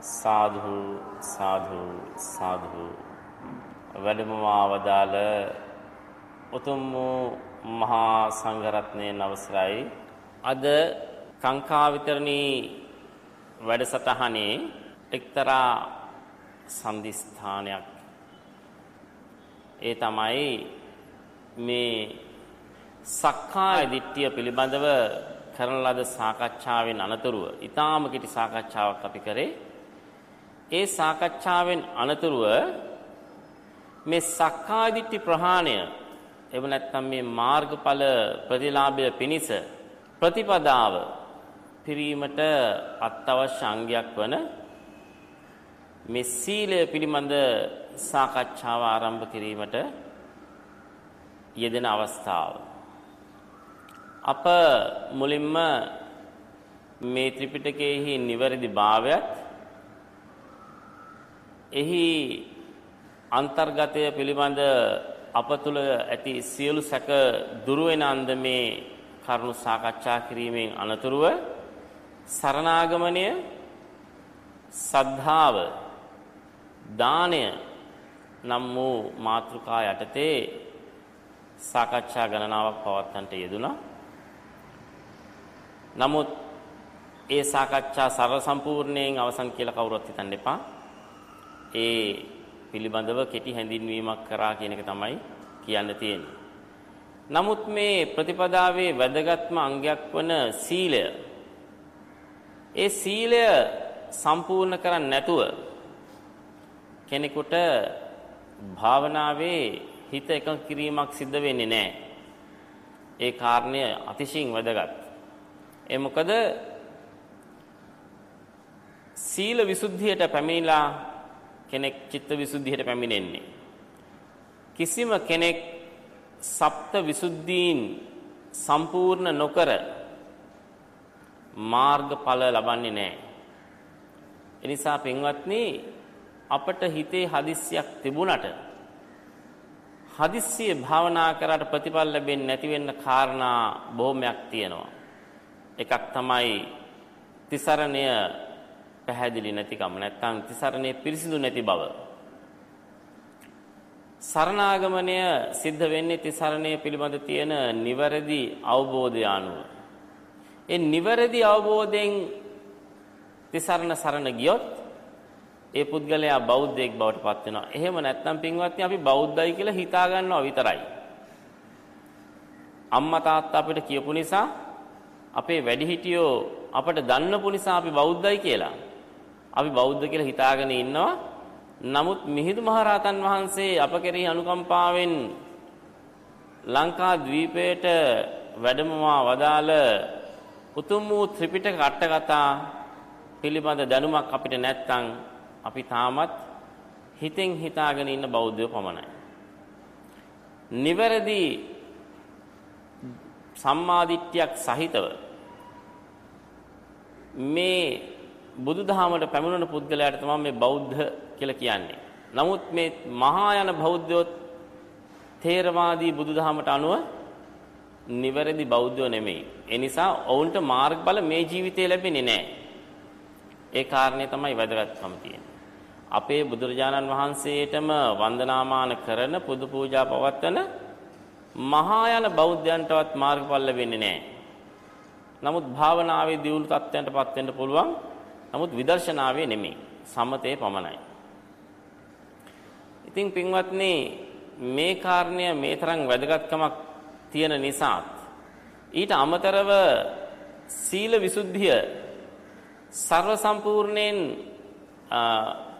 සාධු සාධු සාධු. වැඩමවා වදාළ උතුම් වූ මහා සංඝරත්නයේ නවසරයි අද කාංකා විතරණී වැඩසටහනේ එක්තරා සම්දිස්ථානයක්. ඒ තමයි මේ සක්කාය දිට්ඨිය පිළිබඳව කරන ලද සාකච්ඡාවෙන් අනතුරුව ඊටාම කිටි සාකච්ඡාවක් අපි කරේ. ඒ සාකච්ඡාවෙන් අනතුරුව මේ සක්කායදිට්ඨි ප්‍රහාණය එහෙම නැත්නම් මේ මාර්ගඵල ප්‍රතිලාභය පිණිස ප්‍රතිපදාව පිරීමට අත්‍යවශ්‍ය අංගයක් වන මේ සීලය පිළිබඳ සාකච්ඡාව ආරම්භ කිරීමට යෙදෙන අවස්ථාව. අප මුලින්ම මේ ත්‍රිපිටකයේහි නිවැරදි භාවයත් එහි අන්තර්ගතය පිළිබඳ අප තුළ ඇති සියලු සැක දුරු වෙන අන්දමේ කරුණු සාකච්ඡා කිරීමෙන් අනතුරුව සරණාගමණය සද්ධාව දානය නම් වූ මාතෘකා යටතේ සාකච්ඡා ගණනාවක් පවත්වන්නට යෙදුණා. නමුත් ඒ සාකච්ඡා සරල සම්පූර්ණයෙන් අවසන් කියලා කවුරුත් හිතන්න එපා. ඒ පිළිබඳව කෙටි හැඳින්වීමක් කරා කියන එක තමයි කියන්න තියෙන්නේ. නමුත් මේ ප්‍රතිපදාවේ වැදගත්ම අංගයක් වන සීලය ඒ සීලය සම්පූර්ණ කරන්නේ නැතුව කෙනෙකුට භාවනාවේ හිත එකඟ කිරීමක් සිද්ධ වෙන්නේ නැහැ. ඒ කාරණය අතිශයින් වැදගත්. ඒ මොකද සීල විසුද්ධියට පැමිණලා කෙනෙක් චිත්ත විසුද්ධියට පැමිණෙන්නේ. කිසිම කෙනෙක් සප්ත විසුද්ධීන් සම්පූර්ණ නොකර මාර්ගඵල ලබන්නේ නැහැ. එනිසා පින්වත්නි අපට හිතේ හදිස්සියක් තිබුණට හදිස්සිය භාවනා කරාට ප්‍රතිඵල ලැබෙන්නේ නැති වෙන්න කාරණා බොහොමයක් තියෙනවා. එකක් තමයි තිසරණය පැහැදිලි නැතිකම නැත්නම් තිසරණේ පිරිසිදු නැති බව. සරණාගමණය සිද්ධ වෙන්නේ තිසරණය පිළිබඳ තියෙන නිවැරදි අවබෝධය අනුව. ඒ නිවැරදි අවබෝධයෙන් තිසරණ සරණ ගියොත් ඒ පුද්ගලයා බෞද්ධයෙක් බවට පත් වෙනවා. එහෙම නැත්නම් පින්වත්නි අපි බෞද්ධයි කියලා හිතා ගන්නවා විතරයි. අම්මා තාත්තා අපිට කියපු නිසා අපේ වැඩිහිටියෝ අපට දන්නපු නිසා අපි බෞද්ධයි කියලා අපි බෞද්ධ කියලා හිතාගෙන ඉන්නවා. නමුත් මිහිඳු මහරහතන් වහන්සේ අප කෙරෙහි අනුකම්පාවෙන් ලංකා ද්වීපයට වැඩමවා වදාළ උතුම් වූ ත්‍රිපිටක අටකතා පිළිබඳ දැනුමක් අපිට නැත්නම් අපි තාමත් හිතෙන් හිතාගෙන ඉන්න බෞද්ධයෝ පමණයි. නිවැරදි සම්මාදිට්ඨියක් සහිතව මේ බුදුදහමට පැමිණෙන පුද්ගලයාට තමයි මේ බෞද්ධ කියලා කියන්නේ. නමුත් මේ මහායාන බෞද්ධයෝ තේරවාදී බුදුදහමට අනුව නිවැරදි බෞද්ධයෝ නෙමෙයි. ඒ නිසා ඔවුන්ට මාර්ගඵල මේ ජීවිතේ ලැබෙන්නේ නැහැ. ඒ කාරණේ තමයි වැදගත්කම තියෙන්නේ. අපේ බුදුරජාණන් වහන්සේටම වන්දනාමාන කරන පුදු පූජා පවත්වන මහායාන බෞද්ධයන්ටවත් මාර්ගඵල ලැබෙන්නේ නැහැ. නමුත් භාවනාවේ දියුණු තත්ත්වයන්ටපත් වෙන්න පුළුවන්. නමුත් විදර්ශනාවේ නෙමෙයි. සමතේ පමණයි. ඉතින් පින්වත්නි මේ කාරණය මේ තරම් වැදගත්කමක් තියෙන නිසාත් ඊට අමතරව සීල විසුද්ධිය ਸਰව සම්පූර්ණයෙන්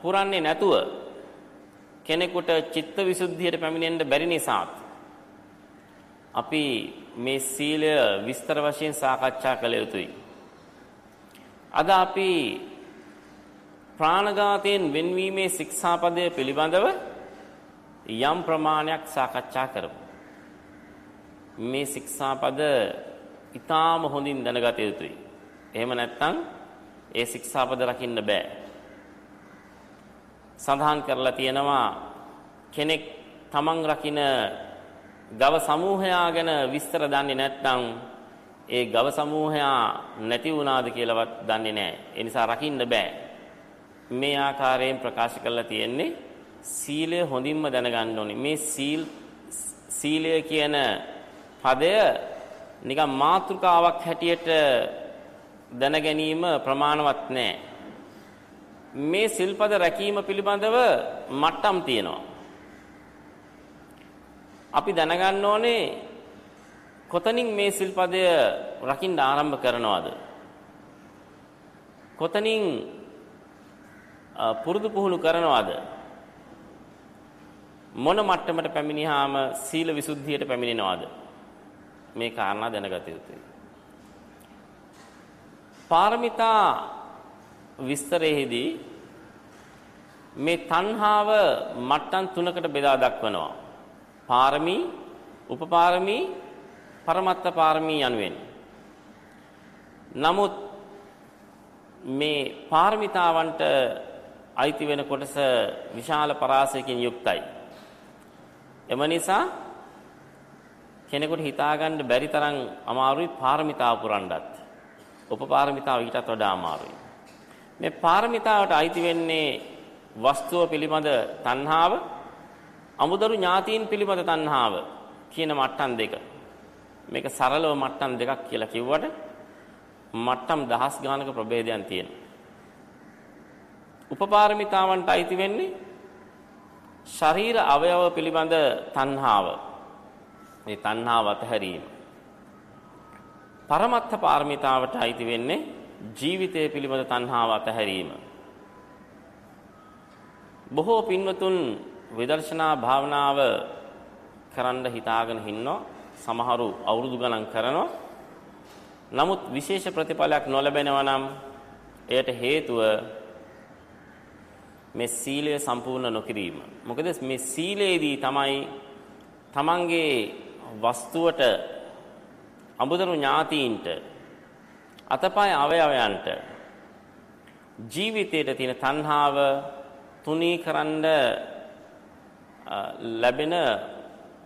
පුරන්නේ නැතුව කෙනෙකුට චිත්ත විසුද්ධියට පැමිණෙන්න බැරි නිසාත් අපි මේ සීලය විස්තර වශයෙන් සාකච්ඡා කළ යුතුයි. අද අපි ප්‍රාණඝාතයෙන් වෙන්වීමේ ශික්ෂාපදය පිළිබඳව යම් ප්‍රමාණයක් සාකච්ඡා කරමු. මේ ශික්ෂාපද ඊටාම හොඳින් දැනගත යුතුයි. එහෙම නැත්නම් ඒ ශික්ෂාපද රකින්න බෑ. සඳහන් කරලා තියෙනවා කෙනෙක් තමන් රකින ගව සමූහයා ගැන විස්තර දන්නේ නැත්නම් ඒ ගව සමූහයා නැති වුණාද කියලාවත් දන්නේ නැහැ. ඒ නිසා රකින්න බෑ. මේ ආකාරයෙන් ප්‍රකාශ කරලා තියෙන්නේ සීලය හොඳින්ම දැනගන්න ඕනේ. මේ සීල් සීලය කියන පදය නිකන් මාතෘකාවක් හැටියට දැන ගැනීම ප්‍රමාණවත් නෑ. මේ සිල්පද රැකීම පිළිබඳව මට්ටම් තියෙනවා. අපි දැනගන්න ඕනේ කොතනින් මේ සිල්පදය රකින්න ආරම්භ කරනවද? කොතනින් පුරුදු පුහුණු කරනවද? මොන මට්ටමට පැමිණියාම සීල විසුද්ධියට පැමිණෙනවද? මේ කාරණා දැනගත යුතුයි. පාරමිතා විස්තරයේදී මේ තණ්හාව මට්ටම් තුනකට බෙදා දක්වනවා. පාරමී, උපපාරමී, පරමත්ත පාරමී යනුවෙන්. නමුත් මේ පාරමිතාවන්ට අයිති වෙන කොටස විශාල පරාසයකින් යුක්තයි. එම නිසා කෙනෙකුට හිතාගන්න බැරි තරම් අමාරුයි පාරමිතාව පුරන්නත්. උපපාරමිතාව ඊටත් වඩා අමාරුයි. මේ පාරමිතාවට අයිති වෙන්නේ වස්තුව පිළිබඳ තණ්හාව, අමුදරු ඥාතීන් පිළිබඳ තණ්හාව කියන මට්ටම් දෙක. මේක සරලව මට්ටම් දෙකක් කියලා කිව්වට මට්ටම් දහස් ගානක ප්‍රභේදයන් තියෙනවා. උපපාරමිතාවන්ට අයිති වෙන්නේ ශරීර අවයව පිළිබඳ තණ්හාව මේ තණ්හාව අතහැරීම. පරමත්ත පාරමිතාවට අයිති වෙන්නේ ජීවිතය පිළිබඳ තණ්හාව අතහැරීම. බොහෝ පින්වතුන් විදර්ශනා භාවනාව කරන්න හිතාගෙන ඉන්නෝ සමහරු අවුරුදු ගණන් කරනවා. නමුත් විශේෂ ප්‍රතිඵලයක් නොලැබෙනවා නම් එයට හේතුව මේ සීලය සම්පූර්ණ නොකිරීම. මොකද මේ සීලේදී තමයි තමන්ගේ වස්තුවට අමුදරු ඥාතීන්ට අතපය අවයවයන්ට ජීවිතයට තියෙන තණ්හාව තුනී කරන්න ලැබෙන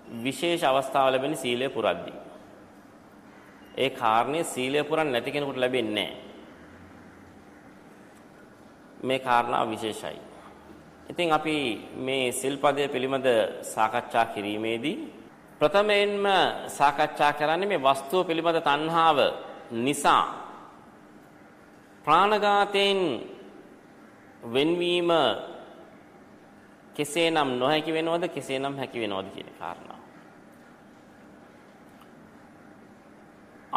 විශේෂ අවස්ථාව ලැබෙන සීලය පුරද්දී. ඒ කාරණේ සීලය පුරන් නැති කෙනෙකුට ලැබෙන්නේ මේ කාරණා විශේෂයි. ඉතින් අපි මේ සිල්පදය පිළිබඳ සාකච්ඡා කිරීමේදී ප්‍රථමයෙන්ම සාකච්ඡා කරන්නේ මේ වස්තුව පිළිබඳ තණ්හාව නිසා ප්‍රාණඝාතයෙන් වෙන්වීම කෙසේනම් නොහැකි වෙනවද කෙසේනම් හැකි වෙනවද කියන කාරණාව.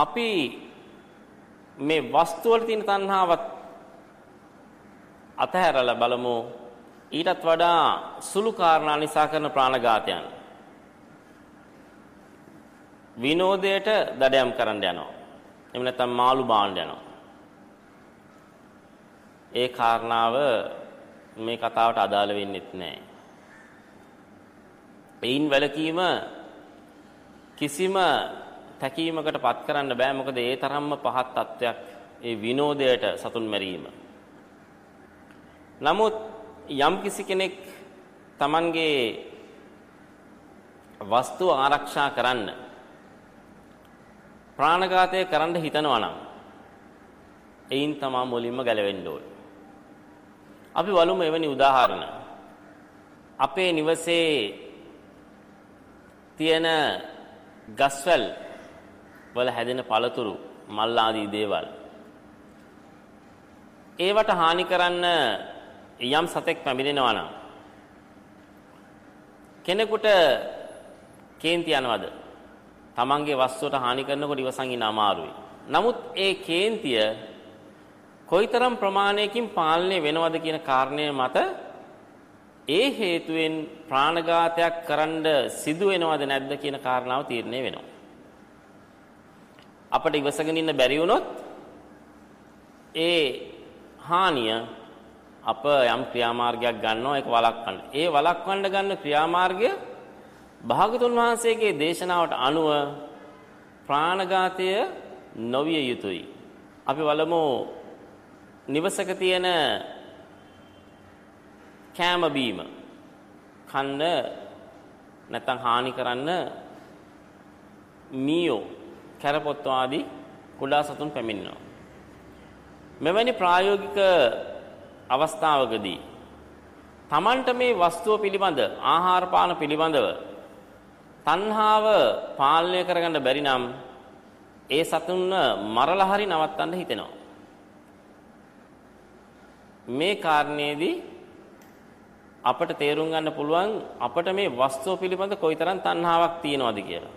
අපි මේ වස්තු වල තියෙන තණ්හාවත් අතහැරලා බලමු ඊටත් වඩා සුළු කාරණා නිසා කරන ප්‍රාණඝාතයන්. විනෝදයට දඩයම් කරන්න යනවා. එහෙම නැත්නම් මාළු බාන්න යනවා. ඒ කාරණාව මේ කතාවට අදාළ වෙන්නේත් නැහැ. එයින් වැළකීම කිසිම තැකීමකට පත් කරන්න බෑ මොකද ඒ තරම්ම පහත් තත්වයක් ඒ විනෝදයට සතුන් මැරීම. නමුත් යම් කිසි කෙනෙක් Tamanගේ වස්තුව ආරක්ෂා කරන්න ප්‍රාණඝාතය කරන්න හිතනවා නම් එයින් තමා මුලින්ම ගැලවෙන්න ඕනේ. අපි බලමු එවැනි උදාහරණ. අපේ නිවසේ තියෙන ගස්වැල් වල හැදෙන පළතුරු මල් ආදී දේවල් ඒවට හානි කරන්න යම් සතෙක් පැමිණෙනවා නම් කෙනෙකුට කේන්ති යනවද? තමන්ගේ වස්තුවට හානි කරනකොට ඉවසන් ඉන්න අමාරුයි. නමුත් ඒ කේන්තිය කොයිතරම් ප්‍රමාණයකින් පාලනය වෙනවද කියන කාරණය මත ඒ හේතුවෙන් ප්‍රාණඝාතයක් කරන්න සිදු වෙනවද නැද්ද කියන කාරණාව තීරණය වෙනවා. අපිට ඉවසගෙන ඉන්න බැරි වුණොත් ඒ හානිය අප යම් ක්‍රියාමාර්ගයක් ගන්නවා ඒක වළක්වන්න. ඒ වළක්වන්න ගන්න ක්‍රියාමාර්ගය භාගතුන් වහන්සේගේ දේශනාවට අනුව ප්‍රාණඝාතය නොවිය යුතුයි. අපි බලමු නිවසක තියෙන කෑම බීම කන්න නැත්නම් හානි කරන්න මීයෝ කැරපොත්තෝ ආදී කුඩා සතුන් පැමිණෙනවා. මෙවැනි ප්‍රායෝගික අවස්ථාවකදී Tamanට මේ වස්තුව පිළිබඳ ආහාර පාන පිළිබඳව තණ්හාව පාලනය කරගන්න බැරි නම් ඒ සතුන්ව මරලා හරි නවත්තන්න හිතෙනවා. මේ කාරණේදී අපට තේරුම් ගන්න පුළුවන් අපට මේ වස්තුව පිළිබඳ කොයිතරම් තණ්හාවක් තියෙනවද කියලා.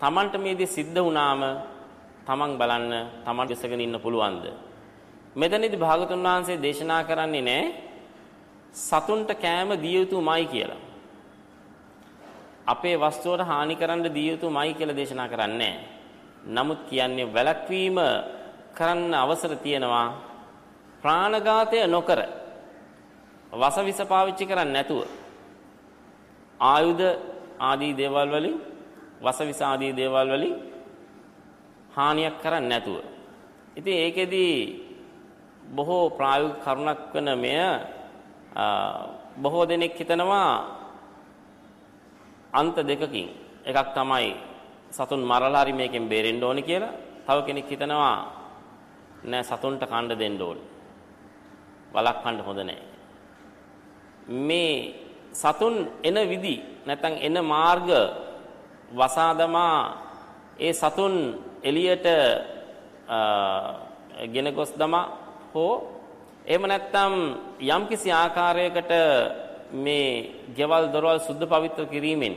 Tamanට මේ දේ සිද්ධ වුණාම Taman බලන්න Taman ඉස්සගෙන ඉන්න පුළුවන්ද? මෙතනදී භාගතුන් වහන්සේ දේශනා කරන්නේ නැහැ සතුන්ට කෑම දිය යුතුමයි කියලා. අපේ වස්තුවට හානි කරන්න දිය යුතුමයි කියලා දේශනා කරන්නේ නමුත් කියන්නේ වැළැක්වීම කරන්න අවසර තියෙනවා ප්‍රාණඝාතය නොකර වසවිස පාවිච්චි කරන්නේ නැතුව ආයුධ ආදී දේවල් වලින් වසවිස ආදී දේවල් වලින් හානියක් කරන්නේ නැතුව. ඉතින් ඒකෙදි බොහෝ ප්‍රායෝගික කරුණක් වෙන මෙය බොහෝ දෙනෙක් හිතනවා අන්ත දෙකකින් එකක් තමයි සතුන් මරලා හරි මේකෙන් බේරෙන්න ඕනේ කියලා. තව කෙනෙක් හිතනවා නෑ සතුන්ට කන්න දෙන්න ඕනේ. වළක්වන්න හොඳ නෑ. මේ සතුන් එන විදි නැත්නම් එන මාර්ග වසාදමා ඒ සතුන් එළියට ගෙන ගොස් දමා හෝ එහෙම නැත්නම් යම්කිසි ආකාරයකට මේ ගෙවල් දොරවල් සුද්ධ පවිත්‍ර කිරීමෙන්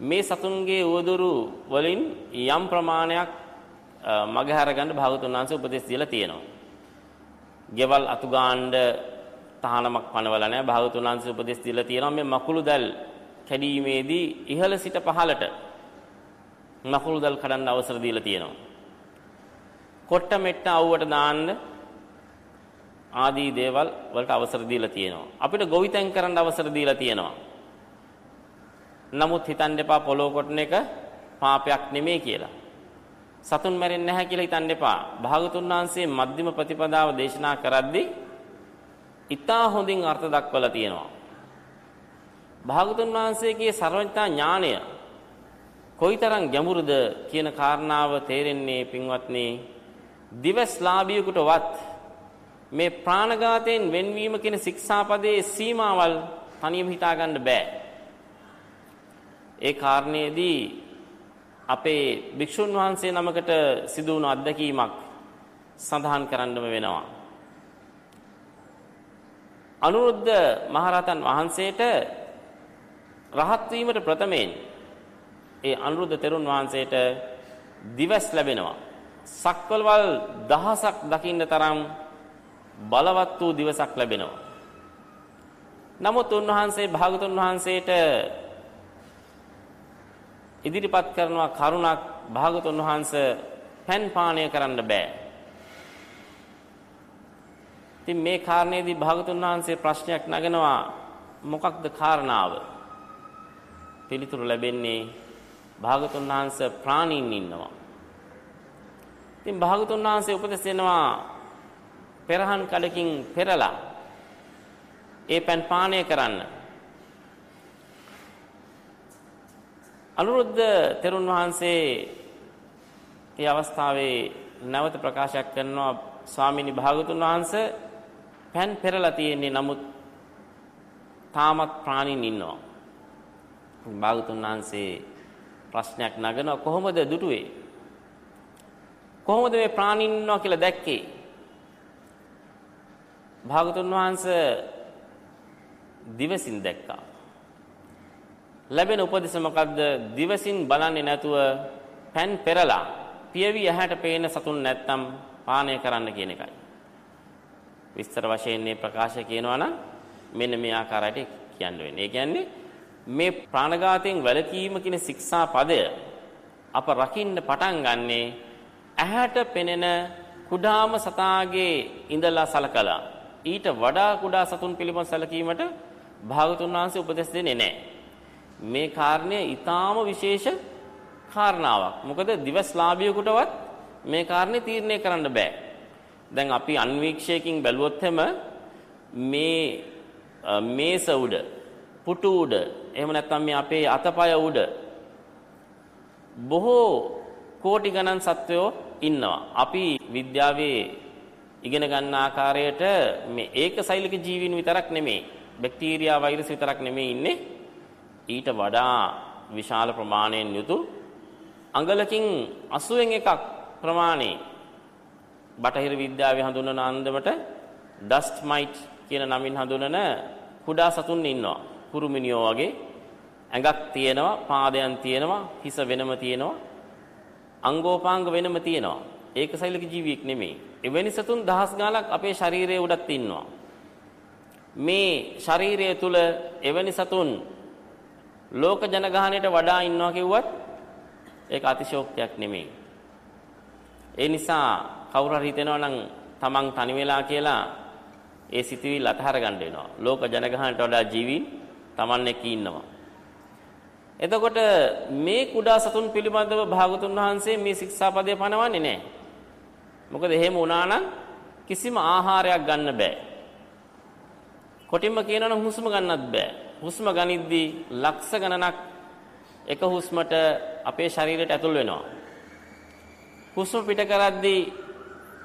මේ සතුන්ගේ උවදුරු වලින් යම් ප්‍රමාණයක් මගහැර ගන්න භාගතුන් වහන්සේ උපදෙස් දීලා තියෙනවා. ගෙවල් අතු ගාන්න තහනමක් පනවලා නැහැ භාගතුන් වහන්සේ උපදෙස් දීලා තියෙනවා මේ මකුළු දැල් කැඩීමේදී ඉහළ සිට පහළට මකුළු දැල් කඩන්න අවසර දීලා තියෙනවා. කොට්ට මෙට්ට අවුවට දාන්න ආදී දේවල් වලට අවසර දීලා තියෙනවා. අපිට ගොවිතැන් කරන්න අවසර දීලා තියෙනවා. නමුත් හිතන්න එපා පොළොව කොටන එක පාපයක් නෙමෙයි කියලා. සතුන් මැරෙන්නේ නැහැ කියලා හිතන්න එපා. භාගතුන් වහන්සේ මධ්‍යම ප්‍රතිපදාව දේශනා කරද්දී ඊටා හොඳින් අර්ථ දක්වලා තියෙනවා. භාගතුන් වහන්සේගේ සර්වඥතා ඥාණය කොයිතරම් ගැඹුරුද කියන කාරණාව තේරෙන්නේ පින්වත්නි දිවස්ලාභියෙකුටවත් මේ ප්‍රාණඝාතයෙන් වෙන්වීම කියන ශික්ෂාපදයේ සීමාවල් තනියම හිතා ගන්න බෑ. ඒ කාරණේදී අපේ භික්ෂුන් වහන්සේ නමකට සිදු වුණු අත්දැකීමක් සඳහන් කරන්නම වෙනවා. අනුරුද්ධ මහරහතන් වහන්සේට රහත් වීමට ප්‍රථමයෙන් ඒ අනුරුද්ධ තෙරුන් වහන්සේට දිවස් ලැබෙනවා. සක්වලවල් දහසක් දකින්න තරම් බලවත් වූ දිවසක් ලැබෙනවා. නමුත් උන්වහන්සේ භාගතුන් වහන්සේට ඉදිරිපත් කරනවා කරුණක් භාගතුන් වහන්සේ පෑන් පානය කරන්න බෑ. ඉතින් මේ කාරණේදී භාගතුන් වහන්සේ ප්‍රශ්නයක් නගනවා මොකක්ද කාරණාව? පිළිතුරු ලැබෙන්නේ භාගතුන් වහන්සේ ප්‍රාණීන් ඉන්නවා. ඉතින් භාගතුන් වහන්සේ උපදෙස් දෙනවා පෙරහන් කඩකින් පෙරලා ඒ පෑන් පානය කරන්න. අනුරුද්ධ තෙරුන් වහන්සේ ඒ අවස්ථාවේ නැවත ප්‍රකාශයක් කරනවා ස්වාමීනි භාගතුන් වහන්සේ පෑන් පෙරලා තියෙන්නේ නමුත් තාමත් ප්‍රාණීන් ඉන්නවා. භාගතුන් වහන්සේ ප්‍රශ්නයක් නගනවා කොහොමද දුටුවේ? කොහොමද මේ ප්‍රාණීන් ඉන්නවා කියලා දැක්කේ? භාගතුන් වහන්සේ දිවසින් දැක්කා. ලැබෙන උපදෙස මොකද්ද? දිවසින් බලන්නේ නැතුව පෑන් පෙරලා පියවි ඇහැට පේන සතුන් නැත්තම් පානය කරන්න කියන එකයි. විස්තර වශයෙන් මේ ප්‍රකාශය කියනවා නම් මෙන්න මේ ආකාරයට කියන්න වෙන්නේ. ඒ කියන්නේ මේ ප්‍රාණඝාතයෙන් වැළකීම කියන ශික්ෂා පදය අප රකින්න පටන් ගන්නේ ඇහැට පෙනෙන කුඩාම සතාගේ ඉඳලා සලකලා ඊට වඩා කුඩා සතුන් පිළිබඳ සැලකීමට භාගතුන් වහන්සේ උපදෙස් දෙන්නේ නැහැ. මේ කාරණය ඊටාම විශේෂ කාරණාවක්. මොකද දිවස්ලාභියෙකුටවත් මේ කාරණේ තීරණය කරන්න බෑ. දැන් අපි අන්වීක්ෂයකින් බැලුවොත් මේ මේස උඩ, පුටු උඩ, එහෙම නැත්නම් මේ අපේ අතපය උඩ බොහෝ කෝටි ගණන් සත්වයෝ ඉන්නවා. අපි විද්‍යාවේ ඉගෙන ගන්න ආකාරයට මේ ඒකසෛලික ජීවීන් විතරක් නෙමෙයි බැක්ටීරියා වෛරස් විතරක් නෙමෙයි ඉන්නේ ඊට වඩා විශාල ප්‍රමාණයෙන් යුතු අඟලකින් 80න් එකක් ප්‍රමාණය බටහිර විද්‍යාවේ හඳුන්වන අන්දමට ඩස්ට් මයිට් කියන නමින් හඳුනන කුඩා සතුන් ඉන්නවා කුරුමිනියෝ වගේ ඇඟක් තියෙනවා පාදයන් තියෙනවා හිස වෙනම තියෙනවා අංගෝපාංග වෙනම තියෙනවා ඒකසෛලික ජීවියෙක් නෙමෙයි එවැනි සතුන් දහස් ගාණක් අපේ ශරීරයේ උඩත් ඉන්නවා මේ ශරීරය තුල එවැනි සතුන් ලෝක ජනගහණයට වඩා ඉන්නවා කිව්වත් ඒක අතිශෝක්තියක් නෙමෙයි. ඒ නිසා කවුරු හරි හිතනවා නම් තමන් තනි වෙලා කියලා ඒ සිතුවිල්ල අතහර ගන්න වෙනවා. ලෝක ජනගහණයට වඩා ජීවීන් තමන් එක්ක ඉන්නවා. එතකොට මේ කුඩා සතුන් පිළිබඳව භාගතුන් වහන්සේ මේ ශික්ෂාපදය පනවන්නේ නැහැ. මොකද එහෙම වුණා නම් කිසිම ආහාරයක් ගන්න බෑ. කොටින්ම කියනවනම් හුස්ම ගන්නත් බෑ. හුස්ම ගනිද්දී ලක්ෂ ගණනක් එක හුස්මට අපේ ශරීරයට ඇතුල් වෙනවා. හුස්ම පිට කරද්දී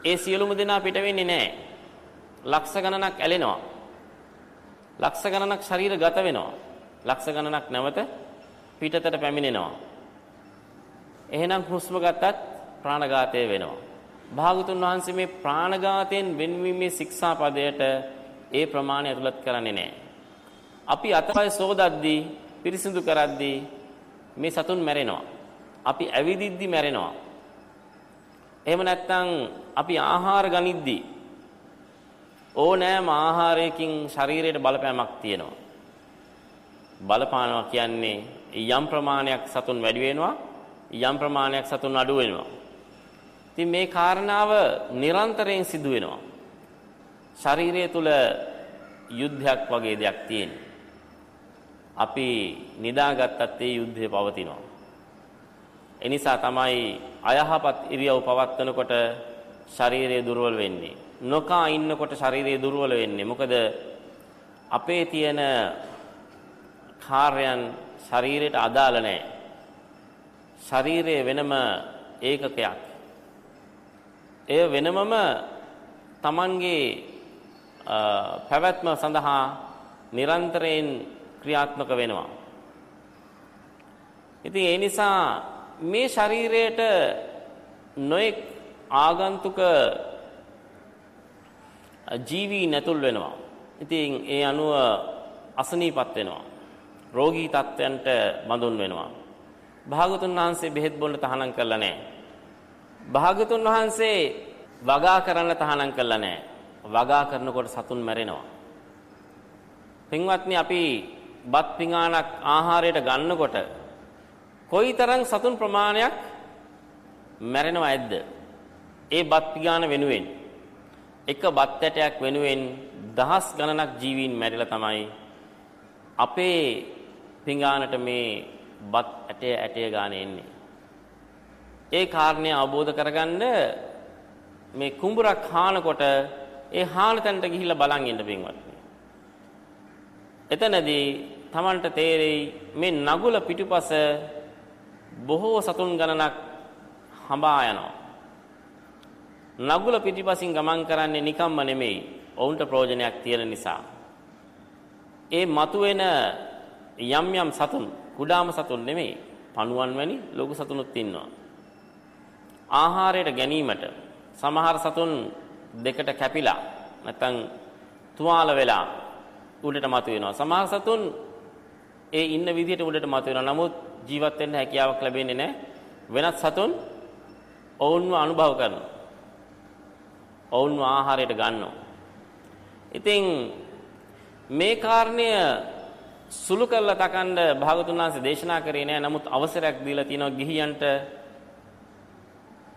ඒ සියලුම දෙනා පිට වෙන්නේ නැහැ. ලක්ෂ ගණනක් ඇලෙනවා. ලක්ෂ ගණනක් ශරීර ගත වෙනවා. ලක්ෂ ගණනක් නැවත පිටතට පැමිණෙනවා. එහෙනම් හුස්ම ගත්තත් ප්‍රාණඝාතය වෙනවා. භාගතුන් වහන්සේ මේ ප්‍රාණඝාතයෙන් වෙන්වීමේ ශික්ෂාපදයට ඒ ප්‍රමාණය ඇතුළත් කරන්නේ නැහැ. අපි අතපය සෝදද්දී පිරිසිදු කරද්දී මේ සතුන් මැරෙනවා. අපි ඇවිදිද්දි මැරෙනවා. එහෙම නැත්නම් අපි ආහාර ගනිද්දී ඕනෑම ආහාරයකින් ශරීරයට බලපෑමක් තියෙනවා. බලපානවා කියන්නේ යම් ප්‍රමාණයක් සතුන් වැඩි වෙනවා යම් ප්‍රමාණයක් සතුන් අඩු වෙනවා. ඉතින් මේ කාරණාව නිරන්තරයෙන් සිදු වෙනවා. ශරීරය තුල යුද්ධයක් වගේ දෙයක් තියෙනවා. අපි නිදාගත්තත් ඒ යුද්ධය පවතිනවා. එනිසා තමයි අයහපත් ඉරියව් පවත්වනකොට ශරීරය දුර්වල වෙන්නේ. නොකා ඉන්නකොට ශරීරය දුර්වල වෙන්නේ. මොකද අපේ තියෙන කාර්යයන් ශරීරයට අදාළ නැහැ. ශරීරය වෙනම ඒකකයක්. එය වෙනමම Tamanගේ පැවැත්ම සඳහා නිරන්තරයෙන් ක්‍රියාත්මක වෙනවා. ඉතින් ඒ නිසා මේ ශරීරයට නොඑක් ආගන්තුක ජීවී නැතුල් වෙනවා. ඉතින් ඒ අනුව අසනීපත් වෙනවා. රෝගී තත්ත්වයන්ට බඳුන් වෙනවා. භාගතුන් වහන්සේ බෙහෙත් බොන්න තහනම් කළා නැහැ. භාගතුන් වහන්සේ වගා කරන්න තහනම් කළා නැහැ. වගා කරනකොට සතුන් මැරෙනවා. පින්වත්නි අපි බත් පිඟානක් ආහාරයට ගන්නකොට කොයිතරම් සතුන් ප්‍රමාණයක් මැරෙනව ඇද්ද? ඒ බත් පිගාන වෙනුවෙන් එක බත් ඇටයක් වෙනුවෙන් දහස් ගණනක් ජීවීන් මැරිලා තමයි අපේ පිඟානට මේ බත් ඇටය ඇටය ගාන එන්නේ. ඒ කාරණය අවබෝධ කරගන්න මේ කුඹුරක් හානකොට ඒ හාන තැනට ගිහිල්ලා බලන් ඉන්න පින්වත්නි. එතනදී Tamanට තේරෙයි මේ නගුල පිටුපස බොහෝ සතුන් ගණනක් හඹා යනවා. නගුල පිටිපසින් ගමන් කරන්නේ නිකම්ම නෙමෙයි. ඔවුන්ට ප්‍රයෝජනයක් තියෙන නිසා. ඒ මතුවෙන යම් යම් සතුන් කුඩාම සතුන් නෙමෙයි. පණුවන් වැනි ලොකු සතුනුත් ඉන්නවා. ආහාරයට ගැනීමට සමහර සතුන් දෙකට කැපිලා නැත්නම් තුවාල වෙලා උඩට මතුවෙනවා. සමහර සතුන් ඒ ඉන්න විදිහට උඩට මතුවෙනවා. නමුත් ජීවත් වෙන්න හැකියාවක් ලැබෙන්නේ නැහැ. වෙනත් සතුන් ඔවුන්ව අනුභව කරනවා. ඔවුන්ව ආහාරයට ගන්නවා. ඉතින් මේ කාරණය සුළු කරලා තකන්න භාගතුන් වහන්සේ දේශනා කරේ නෑ. නමුත් අවසරයක් දීලා තියෙනවා ගිහියන්ට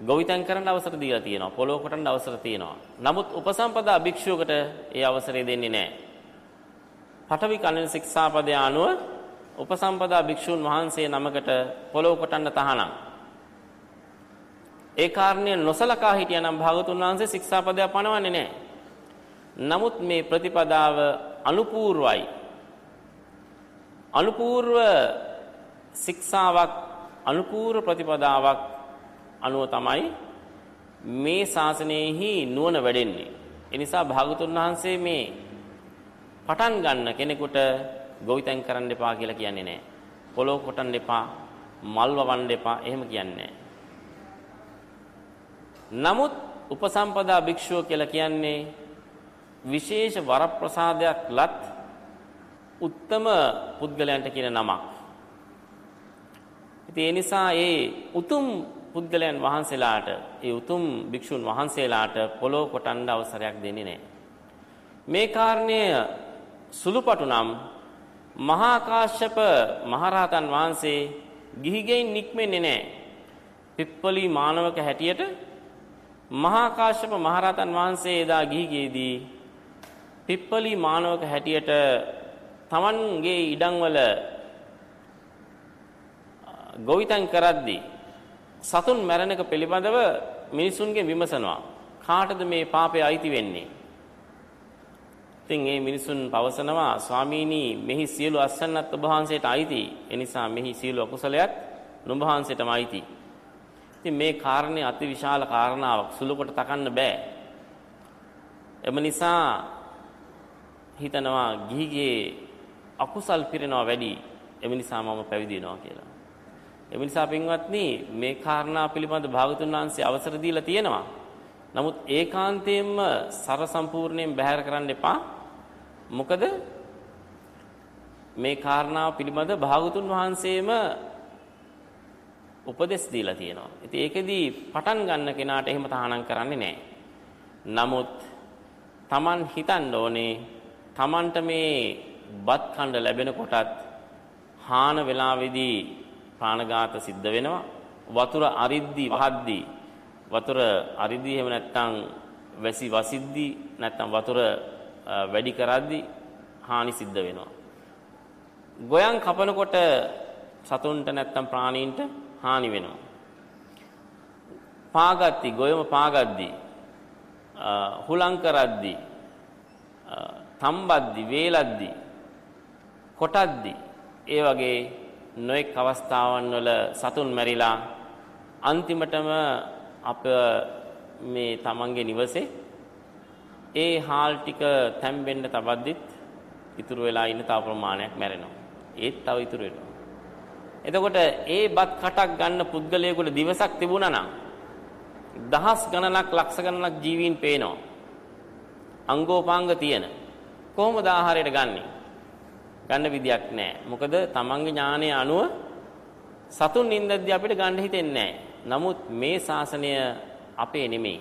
ගොවිතැන් කරන්න අවසර දීලා තියෙනවා. පොළොව කොටන්න අවසර තියෙනවා. නමුත් උපසම්පදා භික්ෂුවකට ඒ අවසරය දෙන්නේ නෑ. පඨවි කණන ශික්ෂාපදය අනුව උපසම්පදා භික්ෂුන් වහන්සේ නමකට පොළොව කොටන්න තහනම්. ඒ කාරණය නොසලකා හිටියනම් භාගතුන් වහන්සේ ශික්ෂාපදයක් පනවන්නේ නැහැ. නමුත් මේ ප්‍රතිපදාව අනුපූර්වයි. අනුපූර්ව ශික්ෂාවක් අනුපූර්ව ප්‍රතිපදාවක් අනුව තමයි මේ ශාසනයෙහි නුවණ වැඩෙන්නේ. ඒ නිසා භාගතුන් වහන්සේ මේ පටන් ගන්න කෙනෙකුට ගොවිතැන් කරන්න එපා කියලා කියන්නේ නැහැ. පොළොව කොටන්න එපා, මල් වවන්න එපා එහෙම කියන්නේ නැහැ. නමුත් උපසම්පදා භික්ෂුව කියලා කියන්නේ විශේෂ වරප්‍රසාදයක් ලත් උත්තම පුද්ගලයන්ට කියන නමක්. ඉතින් ඒ නිසා ඒ උතුම් පුද්ගලයන් වහන්සේලාට ඒ උතුම් භික්ෂුන් වහන්සේලාට පොළොව කොටන්න අවසරයක් දෙන්නේ නැහැ. මේ කාරණය සුළුපටු නම් මහා කාශ්‍යප මහරහතන් වහන්සේ ගිහිගෙයින් නික්මෙන්නේ නැහැ. පිප්පලි මානවක හැටියට මහා කාශ්‍යප මහරහතන් වහන්සේ එදා ගිහිගේදී පිප්පලි මානවක හැටියට තමන්ගේ ඉඩම්වල ගොවිතැන් කරද්දී සතුන් මැරෙන එක පිළිබඳව මිනිසුන්ගෙන් විමසනවා. කාටද මේ පාපය අයිති වෙන්නේ? ඉතින් මේ මිනිසුන් පවසනවා ස්වාමීනි මෙහි සියලු අස්සන්නත් ඔබ වහන්සේට අයිති. ඒ නිසා මෙහි සියලු අකුසලයක් නුඹ වහන්සේටම අයිති. ඉතින් මේ කාරණේ අතිවිශාල කාරණාවක් සුළු කොට තකන්න බෑ. එම නිසා හිතනවා ගිහිගේ අකුසල් පිරෙනවා වැඩි. එම නිසා මම පැවිදි වෙනවා කියලා. එම නිසා පින්වත්නි මේ කාරණා පිළිබඳ භාගතුන් වහන්සේ අවසර දීලා තියෙනවා. නමුත් ඒකාන්තයෙන්ම සර සම්පූර්ණයෙන් බැහැර කරන්න එපා. මොකද මේ කාරණාව පිළිබඳ භාගතුන් වහන්සේම උපදෙස් දීලා තියෙනවා. ඉතින් ඒකෙදී පටන් ගන්න කෙනාට එහෙම තහනම් කරන්නේ නැහැ. නමුත් Taman හිතන්න ඕනේ Tamanට මේ බත් කන්න ලැබෙන කොටත් හාන වෙලාවේදී ප්‍රාණඝාත සිද්ධ වෙනවා. වතුර අරිද්දි වහද්දි වතුර අරිද්දි එහෙම නැත්නම් වැසි වසිද්දි නැත්නම් වතුර වැඩි කරද්දි හානි සිද්ධ වෙනවා. ගොයන් කපනකොට සතුන්ට නැත්නම් ප්‍රාණීන්ට හානි වෙනවා. පාගත්ති ගොයම පාගද්දි හුලං කරද්දි තම්බද්දි වේලද්දි කොටද්දි ඒ වගේ නොඑක් අවස්ථාවන් වල සතුන් මැරිලා අන්තිමටම අප මේ තමන්ගේ නිවසේ ඒ හාල් ටික තැම්බෙන්න තබද්දිත් ඉතුරු වෙලා ඉන්න තව ප්‍රමාණයක් මැරෙනවා. ඒත් තව ඉතුරු වෙනවා. එතකොට ඒ බත් කටක් ගන්න පුද්ගලයෙකුට දිවසක් තිබුණා නම් දහස් ගණනක් ලක්ෂ ගණනක් ජීවීන් පේනවා. අංගෝපාංග තියෙන. කොහොමද ආහාරයට ගන්නෙ? ගන්න විදියක් නැහැ. මොකද තමන්ගේ ඥානය අනුව සතුන් නින්දද්දී අපිට ගන්න හිතෙන්නේ නමුත් මේ ශාසනය අපේ නෙමෙයි.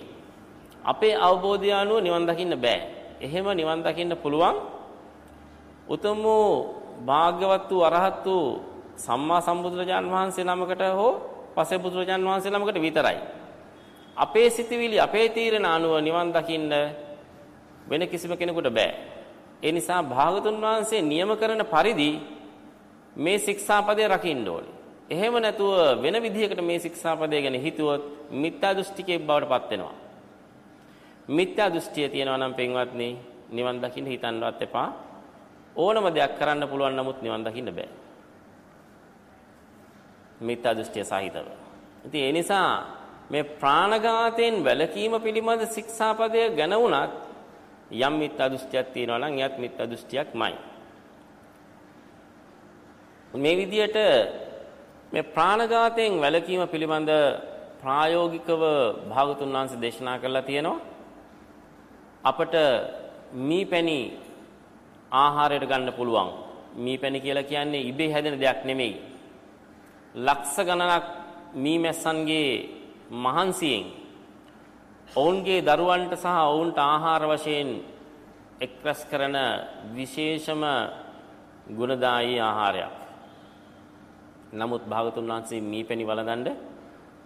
අපේ අවබෝධය අනුව නිවන් දකින්න බෑ. එහෙම නිවන් දකින්න පුළුවන් උතුම් වූ භාග්‍යවත් වූ අරහත් වූ සම්මා සම්බුදුරජාන් වහන්සේ නමකට හෝ පසේ බුදුරජාන් වහන්සේ නමකට විතරයි. අපේ සිතවිලි අපේ තීරණ අනුව නිවන් දකින්න වෙන කිසිම කෙනෙකුට බෑ. ඒ නිසා භාගතුන් වහන්සේ නියම කරන පරිදි මේ ශික්ෂාපදේ රකින්න ඕනේ. එහෙම නැතුව වෙන විදිහකට මේ ශික්ෂාපදය ගැන හිතුවොත් මිත්‍යා දෘෂ්ටිකයෙක් බවට පත් වෙනවා. මිත්‍යා දෘෂ්ටිය තියෙනවා නම් පින්වත්නි නිවන් දකින්න හිතන්නවත් එපා. ඕනම දෙයක් කරන්න පුළුවන් නමුත් නිවන් දකින්න බෑ. මිත්‍යා දෘෂ්ටිය සහිතව. ඉතින් ඒ නිසා මේ ප්‍රාණඝාතයෙන් වැළකීම පිළිබඳ ශික්ෂාපදය ගැන වුණත් යම් මිත්‍යා දෘෂ්ටියක් තියෙනවා නම් එයත් මිත්‍යා දෘෂ්ටියක්මයි. මේ විදිහට මේ ප්‍රාණඝාතයෙන් වැළකීම පිළිබඳ ප්‍රායෝගිකව භාගතුන් වහන්සේ දේශනා කරලා තියෙනවා. අපට මීපැණි ආහාරයට ගන්න පුළුවන්. මීපැණි කියලා කියන්නේ ඉබේ හැදෙන දෙයක් නෙමෙයි. ලක්ෂ ගණනක් මීමැස්සන්ගේ මහන්සියෙන් ඔවුන්ගේ දරුවන්ට සහ ඔවුන්ට ආහාර වශයෙන් එක්රැස් කරන විශේෂම ගුණදායී ආහාරයක්. නමුත් භාගතුන් වහන්සේ මීපැණි වළඳන්න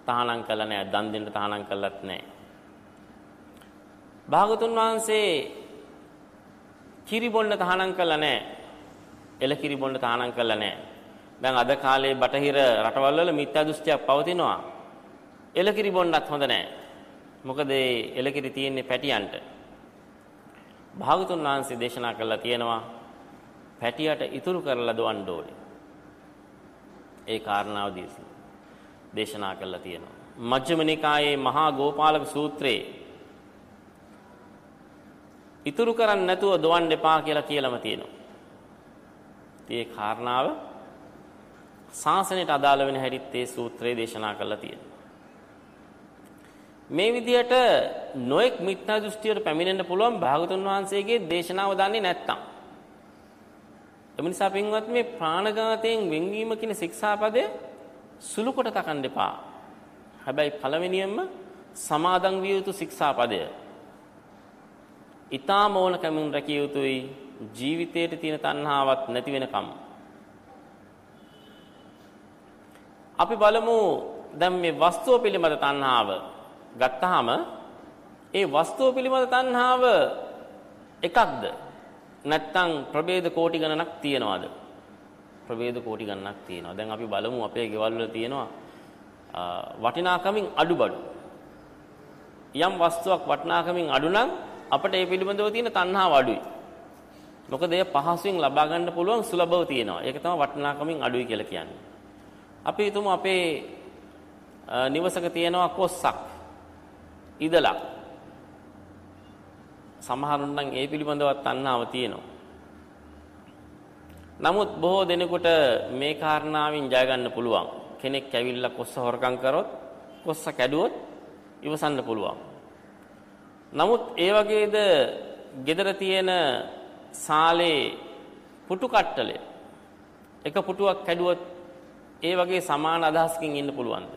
තහනම් කළා නෑ, දන් දෙන්න තහනම් කළත් නෑ. භාගතුන් වහන්සේ කිරි බොන්න තහනම් කළා නෑ. එල කිරි බොන්න තහනම් කළා නෑ. දැන් අද කාලේ බටහිර රටවල් වල මිත්‍යා දෘෂ්ටියක් පවතිනවා. එල කිරි බොන්නත් හොඳ නෑ. මොකද ඒ එලකිරි තියෙන්නේ පැටියන්ට. භාගතුන් වහන්සේ දේශනා කළා තියෙනවා පැටියට ඉතුරු කරලා දවන්න ඕනේ. ඒ කාරණාව දේශනා කළා තියෙනවා. මජ්ක්‍ධිම නිකායේ මහා ගෝපාලක සූත්‍රයේ ඉතුරු කරන්නේ නැතුව දවන්න එපා කියලා කියලාම තියෙනවා. ඒ කාරණාව ශාසනයට අදාළ වෙන හැටිත් ඒ සූත්‍රයේ දේශනා කළා තියෙනවා. මේ විදිහට නොඑක් මිත්‍යා දෘෂ්ටියට පැමිණෙන්න පුළුවන් භාගතුන් වහන්සේගේ දේශනාව දන්නේ නැත්තම්. එම නිසා පින්වත් මේ ප්‍රාණඝාතයෙන් වෙන්වීම කියන ශික්ෂාපදය සුළු කොට තකන්න එපා. හැබැයි පළවෙනියෙන්ම සමාදන් විය යුතු ශික්ෂාපදය. ඊටාම ඕන කමින් රැකිය යුතුයි ජීවිතයේ තියෙන තණ්හාවක් නැති වෙනකම්. අපි බලමු දැන් මේ වස්තුව පිළිබඳ තණ්හාව ගත්තාම ඒ වස්තුව පිළිබඳ තණ්හාව එකක්ද? නැත්නම් ප්‍රභේද කෝටි ගණනක් තියනවාද? ප්‍රභේද කෝටි ගණනක් තියෙනවා. දැන් අපි බලමු අපේ ගෙවල් වල තියෙනවා වටිනාකමින් අඩුබඩු. යම් වස්තුවක් වටිනාකමින් අඩු නම් අපිට ඒ පිළිබඳව තියෙන තණ්හාව අඩුයි. මොකද ඒ පහසුවෙන් ලබා ගන්න පුළුවන් සුලභව තියෙනවා. ඒක තමයි වටිනාකමින් අඩුයි කියලා කියන්නේ. අපි හිතමු අපේ නිවසක තියෙනවා කොස්සක් ඉදලා සමහරුන් නම් ඒ පිළිබඳව තණ්හාව තියෙනවා. නමුත් බොහෝ දෙනෙකුට මේ කාරණාවෙන් ජය ගන්න පුළුවන්. කෙනෙක් ඇවිල්ලා කොස්ස හොරකම් කරොත් කොස්ස කැඩුවොත් ඉවසන්න පුළුවන්. නමුත් ඒ වගේද gedara තියෙන සාලේ පුටු කට්ටලය එක පුටුවක් කැඩුවොත් ඒ වගේ සමාන අදහසකින් ඉන්න පුළුවන්ද?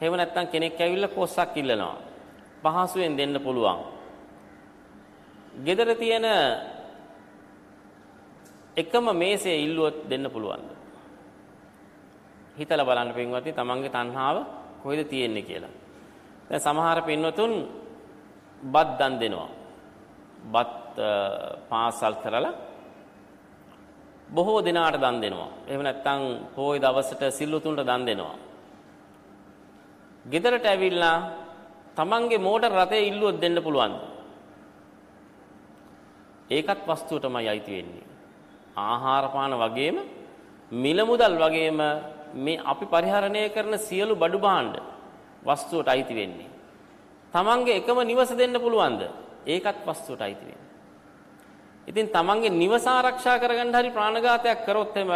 එහෙම නැත්නම් කෙනෙක් ඇවිල්ලා කොස්සක් ඉල්ලනවා. පහසුවෙන් දෙන්න පුළුවන්. gedara තියෙන එකම මේසේ ඉල්ලුවොත් දෙන්න පුළුවන්ද? හිතලා බලන්න පින්වත්නි තමන්ගේ තණ්හාව කොහෙද තියෙන්නේ කියලා. දැන් සමහර පින්වතුන් බත් දන් දෙනවා. බත් පාසල් කරලා බොහෝ දිනාට දන් දෙනවා. එහෙම නැත්නම් පොයි දවසට සිල්ලුතුන්ට දන් දෙනවා. ගෙදරට ඇවිල්ලා තමන්ගේ මෝටර් රථය ඉල්ලුවොත් දෙන්න පුළුවන්. ඒකත් වස්තුවටමයි අයිති වෙන්නේ. ආහාර පාන වගේම මිල මුදල් වගේම මේ අපි පරිහරණය කරන සියලු බඩු භාණ්ඩ වස්තුවට අයිති වෙන්නේ. තමන්ගේ එකම නිවස දෙන්න පුළුවන්ද? ඒකත් වස්තුවට අයිති වෙන්නේ. ඉතින් තමන්ගේ නිවස ආරක්ෂා කරගන්න හරි ප්‍රාණඝාතයක් කරොත් එම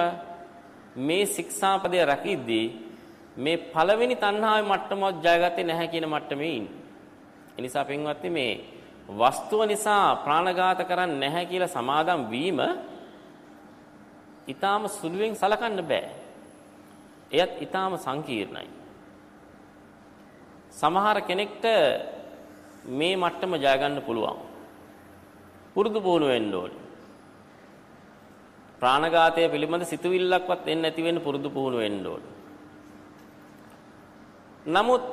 මේ ශික්ෂාපදය රැකීද්දී මේ පළවෙනි තණ්හාවේ මට්ටමවත් ජයගත්තේ නැහැ කියන මට්ටමේ ඉන්නේ. ඒ නිසා පින්වත්නි මේ වස්තුව නිසා ප්‍රාණඝාත කරන්නේ නැහැ කියලා සමාදම් වීම ඊටාම සුළුවෙන් සලකන්න බෑ. එයත් ඊටාම සංකීර්ණයි. සමහර කෙනෙක්ට මේ මට්ටම ජය ගන්න පුළුවන්. පුරුදු පුහුණු වෙන්න ඕනේ. ප්‍රාණඝාතය පිළිබඳ සිතුවිල්ලක්වත් එන්නේ නැති වෙන්න පුරුදු පුහුණු වෙන්න ඕන. නමුත්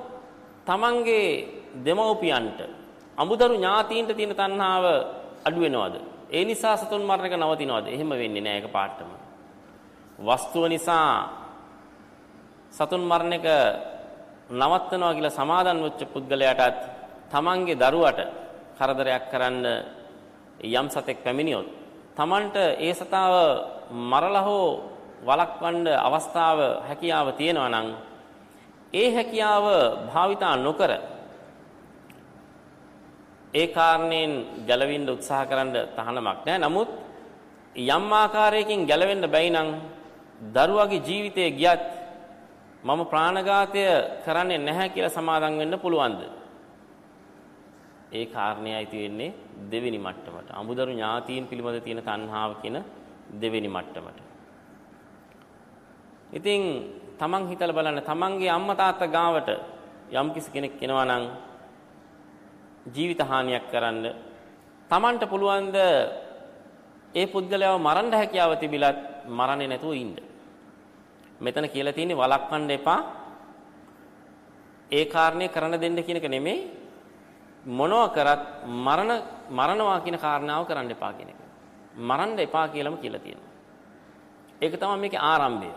තමන්ගේ දෙමව්පියන්ට අමුදරු ඥාතීන්ට තියෙන තණ්හාව අඩු වෙනවද? ඒ නිසා සතුන් මරණ එක නවතිනවද? එහෙම වෙන්නේ නැහැ ඒක පාටම. වස්තුව නිසා සතුන් මරණ එක නවත්තනවා කියලා සමාදන් වෙච්ච පුද්ගලයාටත් තමන්ගේ දරුවට කරදරයක් කරන්න යම් සතෙක් පැමිණියොත් තමන්ට ඒ සතාව මරලා හෝ වළක්වන්න අවස්ථාව හැකියාව තියෙනවා නම් ඒ හැකියාව භාවිතා නොකර ඒ කාරණයෙන් ගැලවෙන්න උත්සාහ කරන්න තහනමක් නැහැ. නමුත් යම් ආකාරයකින් ගැලවෙන්න බැයි නම් දරුවගේ ජීවිතය ගියත් මම ප්‍රාණඝාතය කරන්නේ නැහැ කියලා සමාදම් වෙන්න පුළුවන්ද? ඒ කාරණේයි තියෙන්නේ දෙවෙනි මට්ටමට. අමුදරු ඥාතීන් පිළිබඳ තියෙන තණ්හාව කියන දෙවෙනි මට්ටමට. ඉතින් තමන් හිතලා බලන්න තමන්ගේ අම්මා තාත්තා ගාවට යම් කිසි කෙනෙක් එනවා නම් ජීවිත හානියක් කරන්න තමන්ට පුළුවන්ද ඒ පුද්ගලයාව මරන්න හැකියාව තිබිලත් මරන්නේ නැතුව ඉන්න. මෙතන කියලා තියෙන්නේ වළක්වන්න එපා. ඒ කාරණේ කරන්න දෙන්න කියන එක නෙමෙයි මොනවා කරත් මරණ මරණවා කියන කාරණාව කරන්න එපා කියන එක. මරන්න එපා කියලාම කියලා තියෙනවා. ඒක තමයි මේකේ ආරම්භය.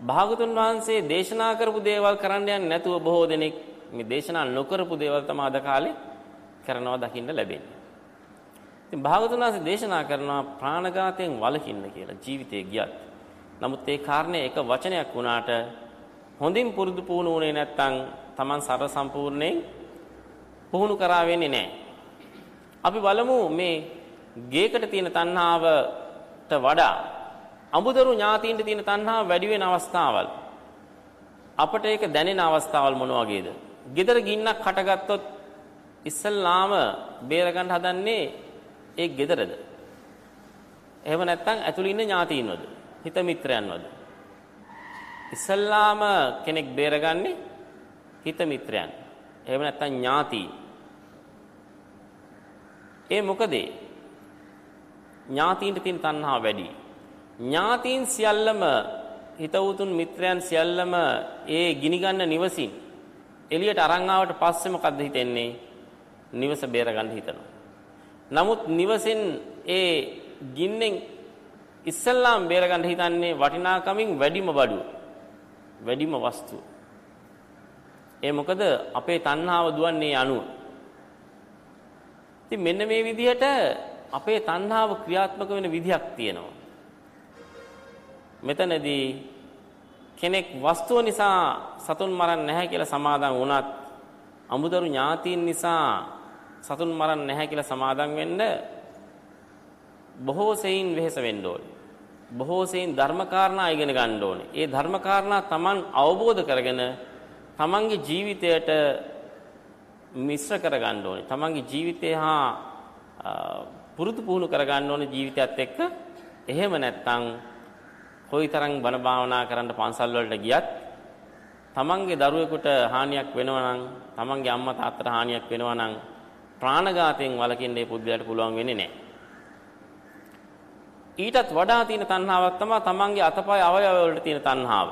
භාගතුන් වහන්සේ දේශනා කරපු දේවල් කරන්න යන්නේ නැතුව බොහෝ දෙනෙක් මේ දේශනා නොකරපු දේවල් තමයි අද කාලේ කරනවා දකින්න ලැබෙන්නේ. ඉතින් භාගතුන් වහන්සේ දේශනා කරනවා ප්‍රාණඝාතයෙන් වළකින්න කියලා ජීවිතේ ගියත්. නමුත් ඒ කාරණේ එක වචනයක් වුණාට හොඳින් පුරුදු පුහුණු වුණේ නැත්නම් Taman සර සම්පූර්ණයෙන් පුහුණු කරා වෙන්නේ නැහැ. අපි බලමු මේ ගේකට තියෙන තණ්හාවට වඩා අමුදරු ඥාතීන්ට තියෙන තණ්හාව වැඩි වෙන අවස්ථාවල් අපට ඒක දැනෙන අවස්ථාවල් මොන වගේද? gedara ගින්නක් හටගත්තොත් ඉස්සල්ලාම බේරගන්න හදන්නේ ඒ gedarද? එහෙම නැත්නම් ඇතුළේ ඉන්න ඥාතීන්වද? හිත මිත්‍රයන්වද? ඉස්සල්ලාම කෙනෙක් බේරගන්නේ හිත මිත්‍රයන්. එහෙම නැත්නම් ඥාතීන්. ඒ මොකද? ඥාතීන්ට තියෙන තණ්හාව වැඩි. ඥාතීන් සියල්ලම හිතවතුන් මිත්‍රයන් සියල්ලම ඒ ගිනි ගන්න නිවසින් එළියට අරන් ආවට පස්සේ මොකද්ද හිතෙන්නේ? නිවස බේර ගන්න හිතනවා. නමුත් නිවසෙන් ඒ ගින්නෙන් ඉස්සල්ලාම් බේර ගන්න හිතන්නේ වටිනාකමින් වැඩිම බඩුව. වැඩිම වස්තුව. ඒ මොකද අපේ තණ්හාව දුවන්නේ අනුව. ඉතින් මෙන්න මේ විදිහට අපේ තණ්හාව ක්‍රියාත්මක වෙන විදිහක් තියෙනවා. මෙතනදී කෙනෙක් වස්තුව නිසා සතුන් මරන්නේ නැහැ කියලා සමාදන් වුණත් අමුදරු ඥාතීන් නිසා සතුන් මරන්නේ නැහැ කියලා සමාදන් වෙන්න බොහෝ සෙයින් වෙහෙස වෙන්න ඕනේ. බොහෝ සෙයින් ධර්මකාරණා ඉගෙන ගන්න ඕනේ. ඒ ධර්මකාරණා Taman අවබෝධ කරගෙන තමන්ගේ ජීවිතයට මිශ්‍ර කරගන්න ඕනේ. තමන්ගේ ජීවිතය හා පුරුදු පුහුණු කරගන්න ඕනේ ජීවිතයත් එක්ක. එහෙම නැත්නම් කොයිතරම් බණ භාවනා කරන්න පන්සල් වලට ගියත් තමන්ගේ දරුවෙකුට හානියක් වෙනවා නම් තමන්ගේ අම්මා තාත්තට හානියක් වෙනවා නම් ප්‍රාණඝාතයෙන් වළකින්න මේ පුද්ගලයාට පුළුවන් වෙන්නේ නැහැ. ඊටත් වඩා තියෙන තණ්හාවක් තමයි තමන්ගේ අතපය අවයව වලට තියෙන තණ්හාව.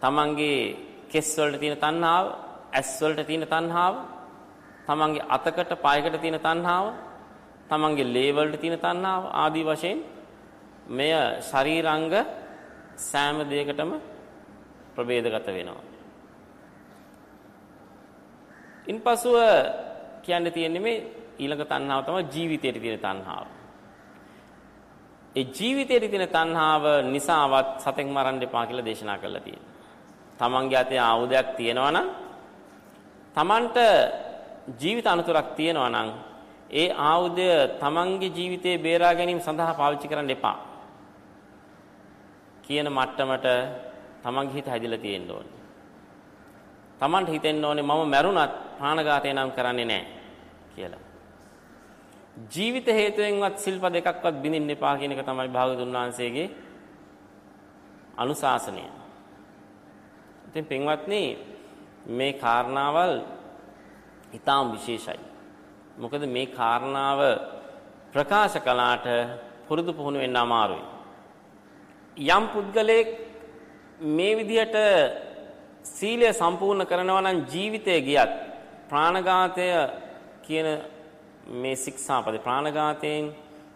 තමන්ගේ කෙස් වලට තියෙන තණ්හාව, ඇස් වලට තියෙන තණ්හාව, තමන්ගේ අතකට පායකට තියෙන තණ්හාව, තමන්ගේ ලේ වලට තියෙන තණ්හාව ආදී වශයෙන් මෙය ශරීරාංග සෑම දෙයකටම ප්‍රභේදගත වෙනවා. ඉන්පසුව කියන්න තියෙන්නේ මේ ඊළඟ තණ්හාව තමයි ජීවිතයට තියෙන තණ්හාව. ඒ ජීවිතයට තියෙන තණ්හාව නිසාවත් සතෙක් මරන්න එපා කියලා දේශනා කරලා තියෙනවා. තමන්ගේ අතේ ආයුධයක් තියෙනවා නම් තමන්ට ජීවිත අනතුරක් තියෙනවා නම් ඒ ආයුධය තමන්ගේ ජීවිතේ බේරා ගැනීම සඳහා පාවිච්චි කරන්න එපා. කියන මට්ටමට තමන්ගේ හිත හැදිලා තියෙන්න ඕනේ. තමන්ට හිතෙන්න ඕනේ මම මැරුණත් ප්‍රාණඝාතය නම් කරන්නේ නැහැ කියලා. ජීවිත හේතුවෙන්වත් සිල්පද එකක්වත් බිඳින්න එපා කියන එක තමයි භාගතුන් වහන්සේගේ අනුශාසනය. ඉතින් පින්වත්නි මේ කාරණාවල් ඊටාම් විශේෂයි. මොකද මේ කාරණාව ප්‍රකාශ කළාට පුරුදු පුහුණු වෙන්න අමාරුයි. යම් පුද්ගලයෙක් මේ විදිහට සීලය සම්පූර්ණ කරනවා නම් ජීවිතය ගියත් ප්‍රාණඝාතය කියන මේ ශික්ෂාපදේ ප්‍රාණඝාතයෙන්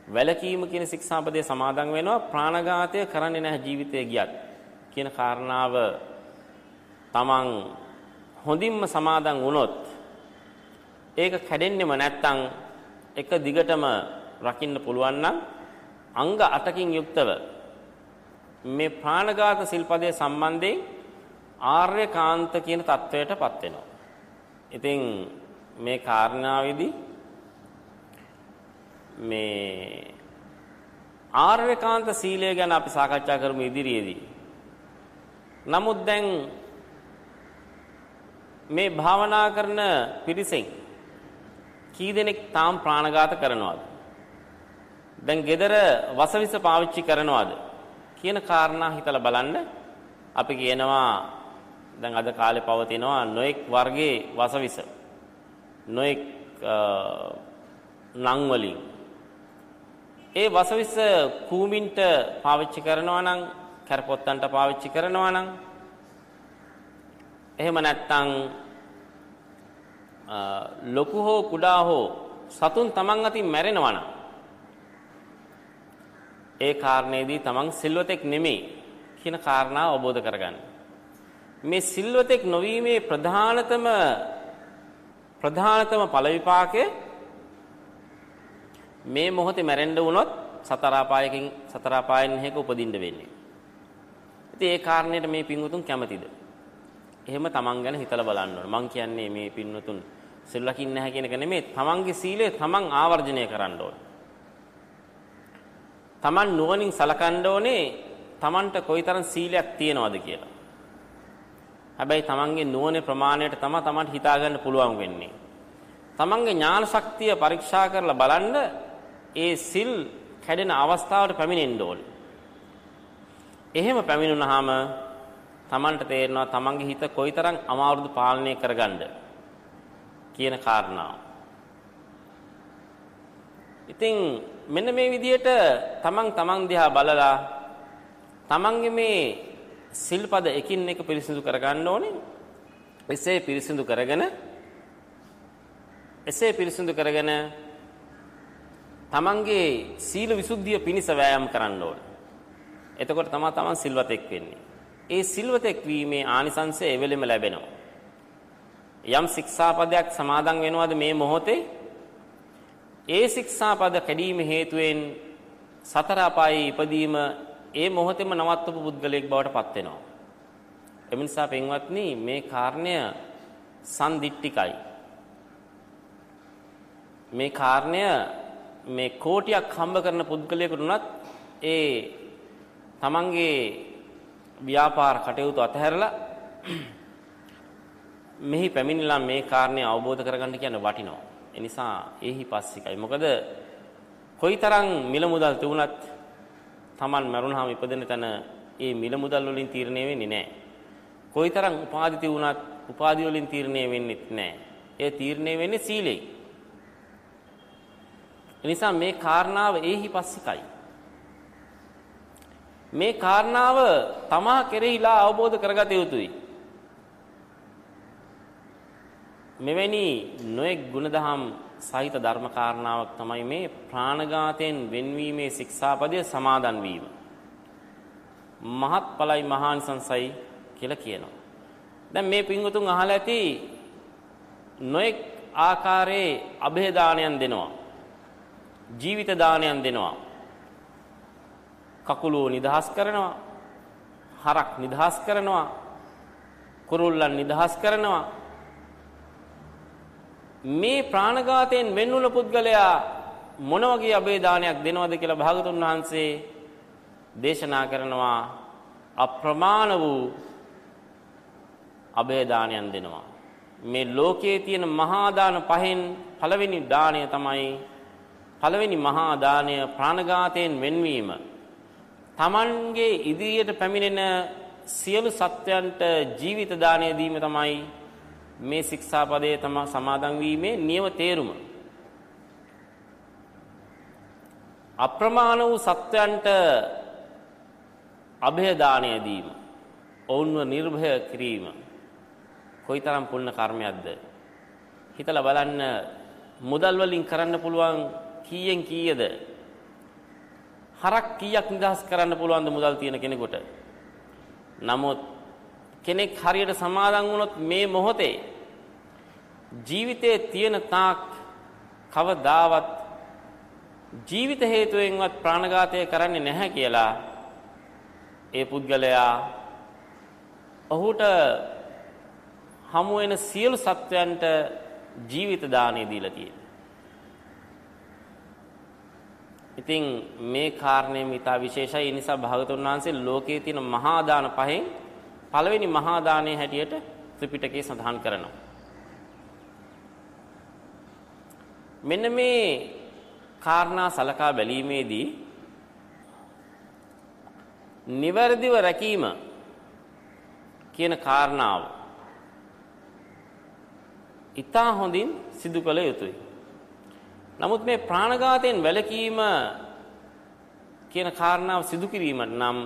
වැළකීම කියන ශික්ෂාපදේ සමාදන් වෙනවා ප්‍රාණඝාතය කරන්නේ නැහැ ජීවිතය ගියත් කියන කාරණාව තමන් හොඳින්ම සමාදන් වුණොත් ඒක කැඩෙන්නෙම නැත්තම් එක දිගටම රකින්න පුළුවන් නම් අංග 8කින් යුක්තව මේ ප්‍රාණඝාත සිල්පදයේ සම්බන්ධයෙන් ආර්යකාන්ත කියන தത്വයටපත් වෙනවා. ඉතින් මේ කාරණාවේදී මේ ආර්යකාන්ත සීලය ගැන අපි සාකච්ඡා කරමු ඉදිරියේදී. නමුත් දැන් මේ භාවනා කරන පිරිසෙන් කී දෙනෙක් තාම ප්‍රාණඝාත කරනවද? දැන් gedara වසවිස පාවිච්චි කරනවද? කියන කාරණා හිතලා බලන්න. අපි කියනවා දැන් අද කාලේ පවතිනවා නොඑක් වර්ගයේ වසවිස. නොඑක් නම් වලින් ඒ වසවිස කූමින්ට පාවිච්චි කරනවා නම් කරපොත්තන්ට පාවිච්චි කරනවා නම් එහෙම නැත්නම් ලොකු හෝ කුඩා හෝ සතුන් තමන් අතින් මැරෙනවා නම් ඒ කාරණේදී තමන් සිල්වතෙක් නෙමෙයි කියන කාරණාව අවබෝධ කරගන්න. මේ සිල්වතෙක් නොවීමේ ප්‍රධානතම ප්‍රධානතම ඵල විපාකය මේ මොහොතේ මැරෙන්න වුණොත් සතර අපායකින් සතර අපායෙන් හේක උපදින්න වෙන්නේ. ඉතින් ඒ කාරණේට මේ පින්වතුන් කැමතිද? එහෙම තමන් ගැන හිතලා බලන්න ඕන. මං කියන්නේ මේ පින්වතුන් සිල් ලකින්න නැහැ කියන එක නෙමෙයි. තමන්ගේ සීලය තමන් ආවර්ජනය කරන්න ඕන. තමන් නුවණින් සලකන්න ඕනේ තමන්ට කොයිතරම් සීලයක් තියෙනවද කියලා. හැබැයි තමන්ගේ නුවණේ ප්‍රමාණයට තමයි තමන්ට හිතා ගන්න පුළුවන් වෙන්නේ. තමන්ගේ ඥාන ශක්තිය පරීක්ෂා කරලා බලන්න ඒ සිල් කැඩෙන අවස්ථාවට පැමිණෙන්න ඕනේ. එහෙම පැමිණුනහම තමන්ට තේරෙනවා තමන්ගේ හිත කොයිතරම් අමාරුද පාලනය කරගන්න කියන කාරණාව. ඉතින් මෙන්න මේ විදිහට තමන් තමන් දිහා බලලා තමන්ගේ මේ සිල්පද එකින් එක පිරිසිදු කරගන්න ඕනේ. එසේ පිරිසිදු කරගෙන එසේ පිරිසිදු කරගෙන තමන්ගේ සීල විසුද්ධිය පිණිස වෑයම් කරන්න ඕනේ. එතකොට තමයි තමන් සිල්වතෙක් වෙන්නේ. ඒ සිල්වතෙක් වීමේ ආනිසංසය එවෙලෙම ලැබෙනවා. යම් ශික්ෂාපදයක් සමාදන් වෙනවද මේ මොහොතේ ඒ ශික්ෂාපද කැඩීම හේතුවෙන් සතර අපායේ ඉපදීම ඒ මොහොතේම නවත්වපු පුද්ගලයෙක් බවට පත් වෙනවා. එම නිසා පින්වත්නි මේ කාරණය සම්දිට්ටිකයි. මේ කාරණය මේ කෝටියක් හම්බ කරන පුද්ගලයෙකුට උනත් ඒ තමන්ගේ ව්‍යාපාර කටයුතු අතහැරලා මෙහි පැමිණිලා මේ කාරණේ අවබෝධ කරගන්න කියන්නේ වටිනවා. ඒ නිසා ඒහි පස්සිකයි. මොකද කොයිතරම් මිල මුදල් තිබුණත් Taman මරුණාම ඉපදෙන තැන ඒ මිල මුදල් වලින් තීරණය වෙන්නේ නැහැ. කොයිතරම් උපාධි තිබුණත් උපාධි වලින් තීරණය වෙන්නේ නැහැ. ඒ තීරණය වෙන්නේ සීලෙයි. එනිසා මේ කාරණාව ඒහි පස්සිකයි. මේ කාරණාව තමා කෙරෙහිලා අවබෝධ කරගත යුතුයි. මෙවැනි නොඑක් ගුණදහම් සහිත ධර්ම කාරණාවක් තමයි මේ ප්‍රාණඝාතයෙන් වෙන්වීමේ ශික්ෂාපදය සමාදන් වීම. මහත්ඵලයි මහානිසංසයි කියලා කියනවා. දැන් මේ පින්වතුන් අහලා ඇති නොඑක් ආකාරයේ અભේදානයන් දෙනවා. ජීවිත දානයන් දෙනවා. කකුලෝ නිදහස් කරනවා. හරක් නිදහස් කරනවා. කුරුල්ලන් නිදහස් කරනවා. මේ ප්‍රාණඝාතයෙන් වෙන්නුන පුද්ගලයා මොන වගේ අබේදානයක් දෙනවද කියලා භාගතුන් වහන්සේ දේශනා කරනවා අප්‍රමාණ වූ අබේදානයන් දෙනවා මේ ලෝකයේ තියෙන මහා දාන පහෙන් පළවෙනි දාණය තමයි පළවෙනි මහා දාණය ප්‍රාණඝාතයෙන් වෙන්වීම තමන්ගේ ඉදිරියට පැමිණෙන සියලු සත්වයන්ට ජීවිත දාණය දීම තමයි මේ ශික්ෂාපදයේ තම සමාදන් වීමේ නියම තේරුම. අප්‍රමාණ වූ සත්වයන්ට અભය දාණය දීම ඔවුන්ව නිර්භය කිරීම කොයිතරම් පුණ්‍ය කර්මයක්ද හිතලා බලන්න මුදල් වලින් කරන්න පුළුවන් කීයෙන් කීයද හරක් කීයක් නිදහස් කරන්න පුළුවන්ද මුදල් තියෙන කෙනෙකුට නමුත් කෙනෙක් හරියට සමාදන් වුණොත් මේ මොහොතේ ජීවිතයේ තියෙන තාක් කවදාවත් ජීවිත හේතුවෙන්වත් ප්‍රාණඝාතය කරන්නේ නැහැ කියලා ඒ පුද්ගලයා ඔහුට හමු වෙන සියලු සත්වයන්ට ජීවිත දාණය දීලා තියෙනවා. ඉතින් මේ කාරණය මිතා විශේෂයි. ඒ නිසා භාගතුන් වහන්සේ ලෝකයේ තියෙන මහා දාන පහෙන් පළවෙනි මහා දානයේ හැටියට ත්‍රිපිටකයේ සඳහන් කරනවා. මෙන්න මේ කාරණා සලකා බැලීමේදී නිවැරදිව රැකීම කියන කාරණාව ඊටා හොඳින් සිදු කළ යුතුයි. නමුත් මේ ප්‍රාණඝාතයෙන් වැළකීම කියන කාරණාව සිදු කිරීමට නම්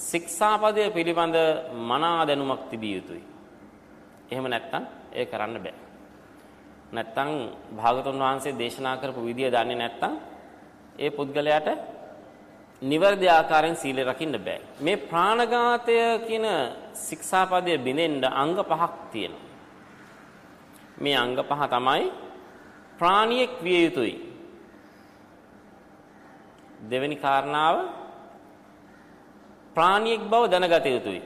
ශික්ෂාපදය පිළිබඳ මනා දැනුමක් තිබිය යුතුයි. එහෙම නැත්නම් ඒ කරන්න බෑ. නැත්නම් භාගතුන් වහන්සේ දේශනා කරපු විදිය දන්නේ නැත්නම් ඒ පුද්ගලයාට නිවැරදි ආකාරයෙන් සීලය රකින්න බෑ. මේ ප්‍රාණඝාතය කියන ශික්ෂාපදය බිඳෙන්න අංග පහක් තියෙනවා. මේ අංග පහ තමයි ප්‍රාණියෙක් විය යුතුයි. දෙවෙනි කාරණාව ප්‍රාණියෙක් බව දැනගත යුතුයි.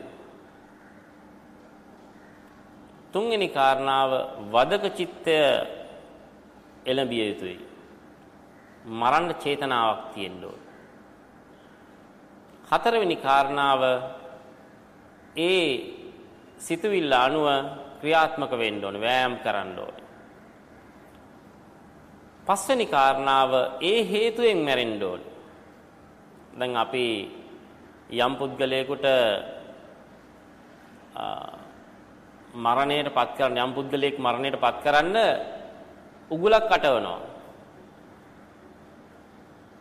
තුන්වෙනි කාරණාව වදක චිත්තය එළඹිය යුතුයි. මරන්න චේතනාවක් තියෙන්න ඕන. හතරවෙනි කාරණාව ඒ සිතුවිල්ල අනුව ක්‍රියාත්මක වෙන්න ඕනේ වෑයම් කරන්න ඕනේ. පස්වෙනි කාරණාව ඒ හේතුවෙන් මැරෙන්න ඕනේ. දැන් අපි යම් පුද්ගලයෙකුට මරණයට පත් කරන්න යම් පුද්ගලයෙක් මරණයට පත් කරන්න උගුලක් කටවනවා.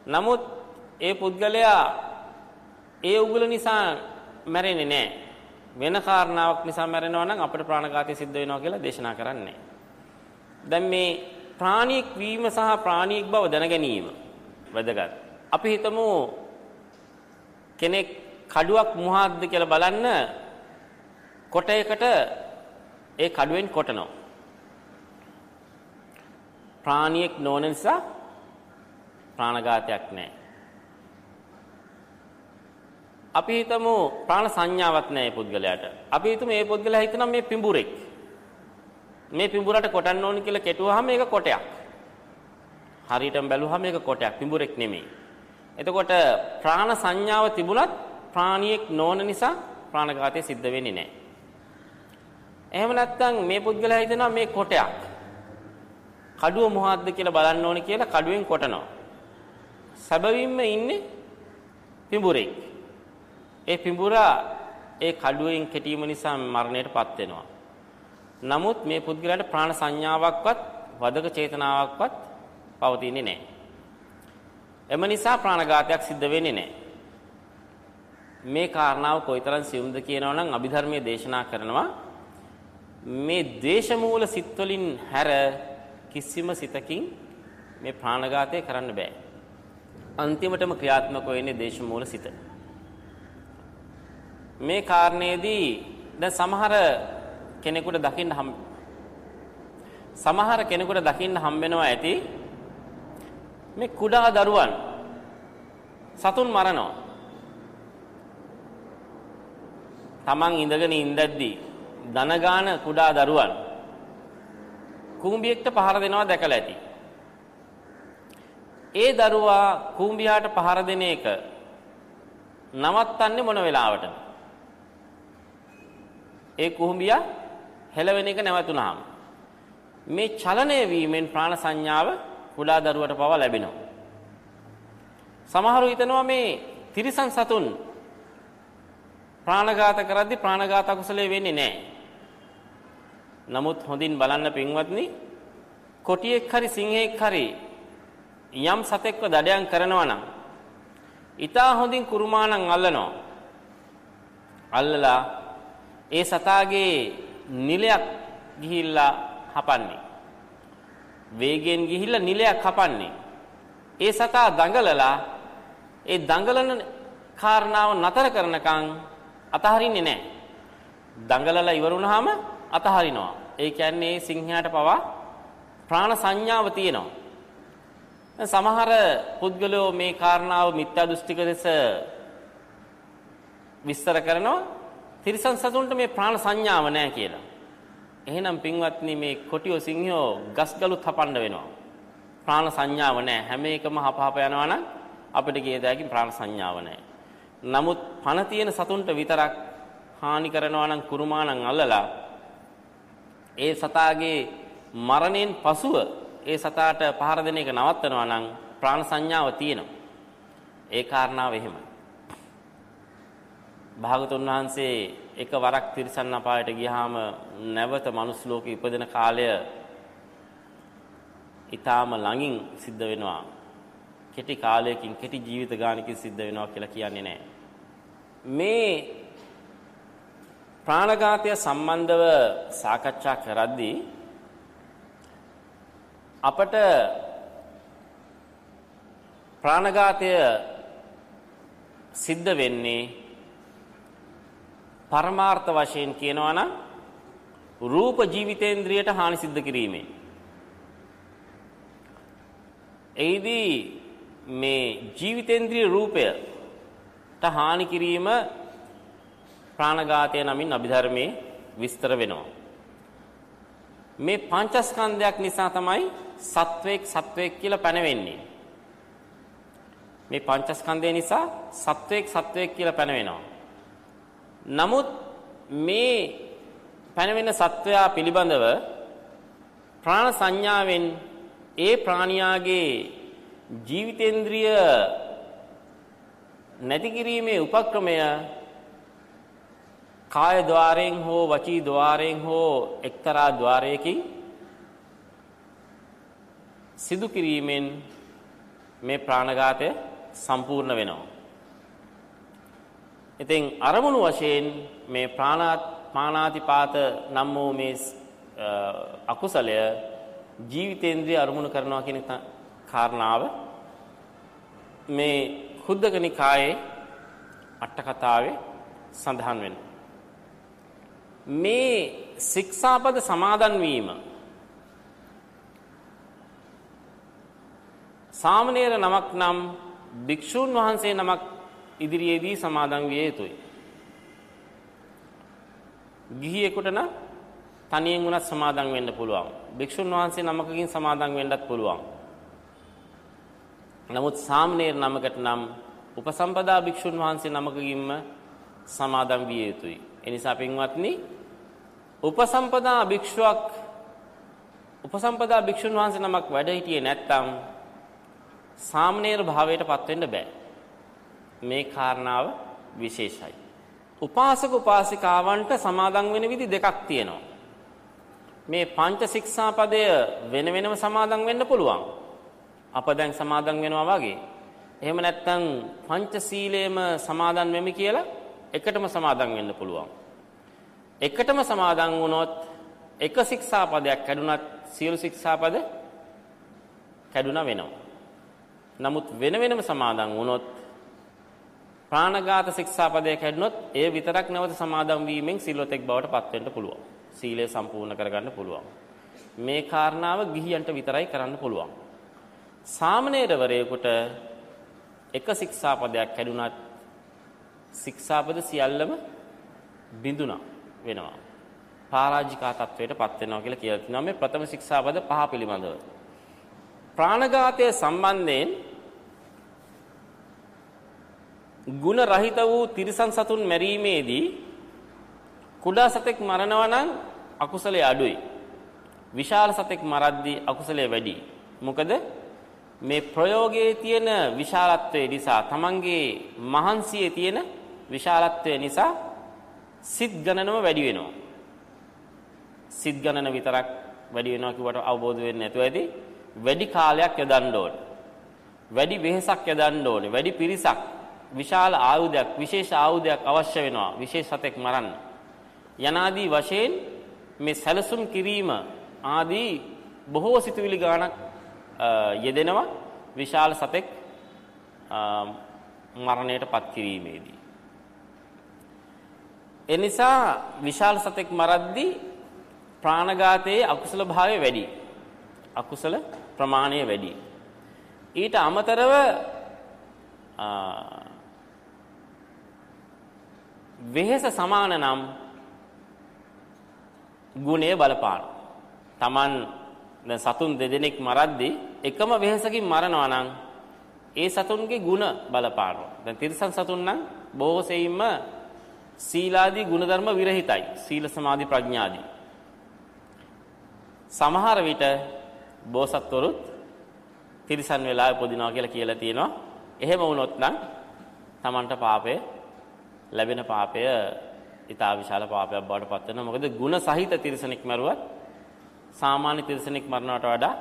නමුත් ඒ පුද්ගලයා ඒ උගුල නිසා මැරෙන්නේ නැහැ. වෙන කාරණාවක් නිසා මැරෙනවා නම් අපිට ප්‍රාණඝාතය සිද්ධ වෙනවා කියලා දේශනා කරන්නේ. දැන් මේ ප්‍රාණියෙක් වීම සහ ප්‍රාණියෙක් බව දැන ගැනීම වැදගත්. අපි හිතමු කෙනෙක් කඩුවක් මොහාද්ද කියලා බලන්න කොටයකට ඒ කඩුවෙන් කොටනවා. ප්‍රාණියෙක් නොවන නිසා ප්‍රාණඝාතයක් නැහැ. අපි හිතමු ප්‍රාණ සංඥාවක් නැහැ මේ පුද්ගලයාට. අපි හිතමු මේ පුද්ගලයා හිතනවා මේ පිඹුරෙක්. මේ පිඹුරට කොටන්න ඕනි කියලා කෙටුවාම මේක කොටයක්. හරියටම බැලුවාම මේක කොටයක් පිඹුරෙක් නෙමෙයි. එතකොට ප්‍රාණ සංඥාව තිබුණත් ප්‍රාණියෙක් නොවන නිසා ප්‍රාණඝාතය සිද්ධ වෙන්නේ නැහැ. එහෙම නැත්නම් මේ පුද්ගලයා හිතනවා මේ කොටයක්. කඩුව මොහොත්ද කියලා බලන්න ඕනි කියලා කඩුවෙන් කොටනවා. සැබවින්ම ඉන්නේ පිඹුරෙක්. ඒ පිඹුරා ඒ කඩුවෙන් කෙටීම නිසා මරණයටපත් වෙනවා. නමුත් මේ පුද්ගලයාට ප්‍රාණ සංඥාවක්වත් වදක චේතනාවක්වත් පවතින්නේ නැහැ. එම නිසා ප්‍රාණඝාතයක් සිද්ධ වෙන්නේ නැහැ. මේ කාරණාව කොයිතරම් සියුම්ද කියනවා නම් අභිධර්මයේ දේශනා කරනවා මේ ද්වේෂමූල සිත් වලින් හැර කිසිම සිතකින් මේ ප්‍රාණඝාතය කරන්න බෑ. අන්තිමටම ක්‍රියාත්මක වෙන්නේ දේශමූල සිත. මේ කාරණේදී දැන් සමහර කෙනෙකුට දකින්න හම් සමහර කෙනෙකුට දකින්න හම්බෙනවා ඇති මේ කුඩා දරුවන් සතුන් මරනවා. Taman ඉඳගෙන ඉඳද්දී දනගාන කුඩා දරුවන් කුඹියෙක්ට පහර දෙනවා දැකලා ඇති. ඒ දරුවා කුඹියාට පහර දෙන එක නවත්තන්නේ මොන වෙලාවටද? ඒ කුඹියා හෙලවෙන එක නැවතුනහම මේ චලනය වීමෙන් ප්‍රාණ සංඥාව කුඩා දරුවට පවා ලැබෙනවා. සමහරු හිතනවා මේ තිරිසන් සතුන් ප්‍රාණඝාත කරද්දී ප්‍රාණඝාත අකුසලයේ වෙන්නේ නැහැ. නමුත් හොඳින් බලන්න පින්වත්නි කොටියෙක් හරි සිංහෙක් හරි යම් සතෙක්ව දඩයන් කරනවා නම් ඊටා හොඳින් කුරුමානම් අල්ලනවා. අල්ලලා ඒ සතාගේ නිලයක් ගිහිල්ලා හපන්නේ. වේගයෙන් ගිහිල්ලා නිලයක් හපන්නේ. ඒ සතා දඟලලා ඒ දඟලන කාරණාව නතර කරනකන් අතහරින්නේ නැහැ. දඟලලා ඉවර වුණාම අතහරිනවා. ඒ කියන්නේ සිංහයාට පවා ප්‍රාණ සංඥාව තියෙනවා. සමහර පුද්ගලයෝ මේ කාරණාව මිත්‍යා දෘෂ්ටික ලෙස විස්තර කරනවා තිරිසන් සතුන්ට මේ ප්‍රාණ සංඥාව නැහැ කියලා. එහෙනම් පින්වත්නි මේ කොටියෝ සිංහයෝ ගස්ගලුත් හපන්න වෙනවා. ප්‍රාණ සංඥාව නැහැ. හැම එකම හපහප යනවා නම් අපිට කිය දෙයකින් ප්‍රාණ සංඥාව නැහැ. නමුත් පණ තියෙන සතුන්ට විතරක් හානි කරනවා නම් කුරුමානම් අල්ලලා ඒ සතාගේ මරණයෙන් පසුව ඒ සතාට පහර දෙන එක නවත්තනවා නම් ප්‍රාණ සංඥාව තියෙනවා. ඒ කාරණාව එහෙමයි. භාගතුන් වහන්සේ එක වරක් තිරිසන් අපායට ගියාම නැවත මනුස්ස ලෝකෙ ඉපදෙන කාලය ඊටාම ළඟින් සිද්ධ වෙනවා. කෙටි කාලයකින් කෙටි ජීවිත ගානකින් සිද්ධ වෙනවා කියලා කියන්නේ නැහැ. මේ ප්‍රාණඝාතය සම්බන්ධව සාකච්ඡා කරද්දී අපට ප්‍රාණඝාතය සිද්ධ වෙන්නේ පරමාර්ථ වශයෙන් කියනවා නම් රූප ජීවිතේන්ද්‍රියට හානි සිද්ධ කිරීමෙන් එයිදී මේ ජීවිතේන්ද්‍රිය රූපයට හානි කිරීම ප්‍රාණඝාතය නමින් අභිධර්මයේ විස්තර වෙනවා මේ පංචස්කන්ධයක් නිසා තමයි සත්වයක් සත්වයක් කියලා පැනවෙන්නේ. මේ පංචස්කන්ධය නිසා සත්වයක් සත්වයක් කියලා පැනවෙනවා. නමුත් මේ පැනවෙන සත්වයා පිළිබඳව ප්‍රාණ සංඥාවෙන් ඒ ප්‍රාණියාගේ ජීවිතේන්ද්‍රිය නැති කිරීමේ උපක්‍රමය කාය ద్వාරයෙන් හෝ වචී ద్వාරයෙන් හෝ එක්තරා ద్వාරයකින් සිදු කිරීමෙන් මේ ප්‍රාණඝාතය සම්පූර්ණ වෙනවා. ඉතින් අරමුණු වශයෙන් මේ ප්‍රාණාත් පානාතිපාත නම් වූ මේ අකුසලය ජීවිතේන්ද්‍රිය අරමුණු කරනවා කියන කාරණාව මේ කුද්දක නිකායේ අට කතාවේ සඳහන් වෙනවා. මේ ශික්ෂාපද සමාදන් වීම සාමණේර නමක් නම් භික්ෂූන් වහන්සේ නමක් ඉදිරියේදී සමාදන් විය යුතුයි. ගිහියෙකුට නම් තනියෙන් වුණත් සමාදන් වෙන්න පුළුවන්. භික්ෂුන් වහන්සේ නමකකින් සමාදන් වෙන්නත් පුළුවන්. නමුත් සාමණේර නමකට නම් උපසම්පදා භික්ෂුන් වහන්සේ නමකකින්ම සමාදන් විය යුතුයි. එනිසා පින්වත්නි උපසම්පදා භික්ෂුවක් උපසම්පදා භික්ෂුන් වහන්සේ නමක් වැඩ හිටියේ නැත්නම් සාමණේර භාවයට පත් වෙන්න බෑ. මේ කාරණාව විශේෂයි. උපාසක උපාසිකාවන්ට සමාදන් වෙන විදි දෙකක් තියෙනවා. මේ පංච ශික්ෂාපදය වෙන වෙනම සමාදන් වෙන්න පුළුවන්. අප දැන් සමාදන් වෙනවා වගේ. එහෙම නැත්නම් පංච සීලේම සමාදන් වෙමි කියලා එකටම සමාදන් වෙන්න පුළුවන්. එකටම සමාදන් වුණොත් එක ශික්ෂාපදයක් කැඩුනත් සියලු ශික්ෂාපද කැඩුනා වෙනවා. නමුත් වෙන වෙනම සමාදන් වුණොත් ප්‍රාණඝාත ශික්ෂාපදය කැඩුනොත් ඒ විතරක් නැවත සමාදන් වීමෙන් සිල්වතෙක් බවට පත් වෙන්න පුළුවන්. සීලය සම්පූර්ණ කරගන්න පුළුවන්. මේ කාරණාව ගිහියන්ට විතරයි කරන්න පුළුවන්. සාමණේරවරයෙකුට එක ශික්ෂාපදයක් කැඩුනත් ශික්ෂාපද සියල්ලම බිඳුනා වෙනවා. පරාජිකා තත්වයට පත් වෙනවා කියලා කියලා තිනවා මේ ප්‍රථම ශික්ෂාපද පහ පිළිබඳව. ප්‍රාණඝාතය සම්බන්ධයෙන් ಗುಣ රහිත වූ තිරිසන් සතුන් මැරීමේදී කුඩා සතෙක් මරනවා නම් අකුසලයේ අඩුයි. විශාල සතෙක් මරද්දී අකුසලයේ වැඩි. මොකද මේ ප්‍රයෝගයේ තියෙන විශාලත්වය නිසා තමන්ගේ මහන්සියේ තියෙන විශාලත්වය නිසා සිත් ගණනම වැඩි වෙනවා. සිත් ගණන විතරක් වැඩි වෙනවා කිව්වට අවබෝධ වෙන්නේ නැතුව ඇති. වැඩි කාලයක් යොදන්න ඕන. වැඩි වෙහෙසක් යදන්න ඕනේ. වැඩි පිරිසක් විශාල ආයුධයක්, විශේෂ ආයුධයක් අවශ්‍ය වෙනවා. විශේෂ සතෙක් මරන්න. යනාදී වශයෙන් මේ සැලසුම් කිරීම ආදී බොහෝ සිතුවිලි ගාණක් යෙදෙනවා විශාල සතෙක් මරණයට පත් කිරීමේදී. එනිසා විශාල සතෙක් මරද්දී ප්‍රාණඝාතයේ අකුසල භාවය වැඩි. අකුසල ප්‍රමාණය වැඩි. ඊට අමතරව වෙහෙස සමාන නම් ගුණය බලපාන. Taman දැන් සතුන් දෙදෙනෙක් මරද්දී එකම වෙහෙසකින් මරනවා නම් ඒ සතුන්ගේ ಗುಣ බලපානවා. දැන් තිරිසන් සතුන් නම් බොහෝ සෙයින්ම සීලාදී ගුණධර්ම විරහිතයි. සීල සමාධි ප්‍රඥාදී. සමහර විට බෝසත්වරුත් තිරිසන් වෙලා උපදිනවා කියලා කියලා තියෙනවා. එහෙම වුණොත් නම් Tamanට පාපය ලැබෙන පාපය ඊටා විශාල පාපයක් බවට පත් වෙනවා. මොකද ಗುಣ සහිත තිරිසනෙක් මරුවත් සාමාන්‍ය තිරිසනෙක් මරනවට වඩා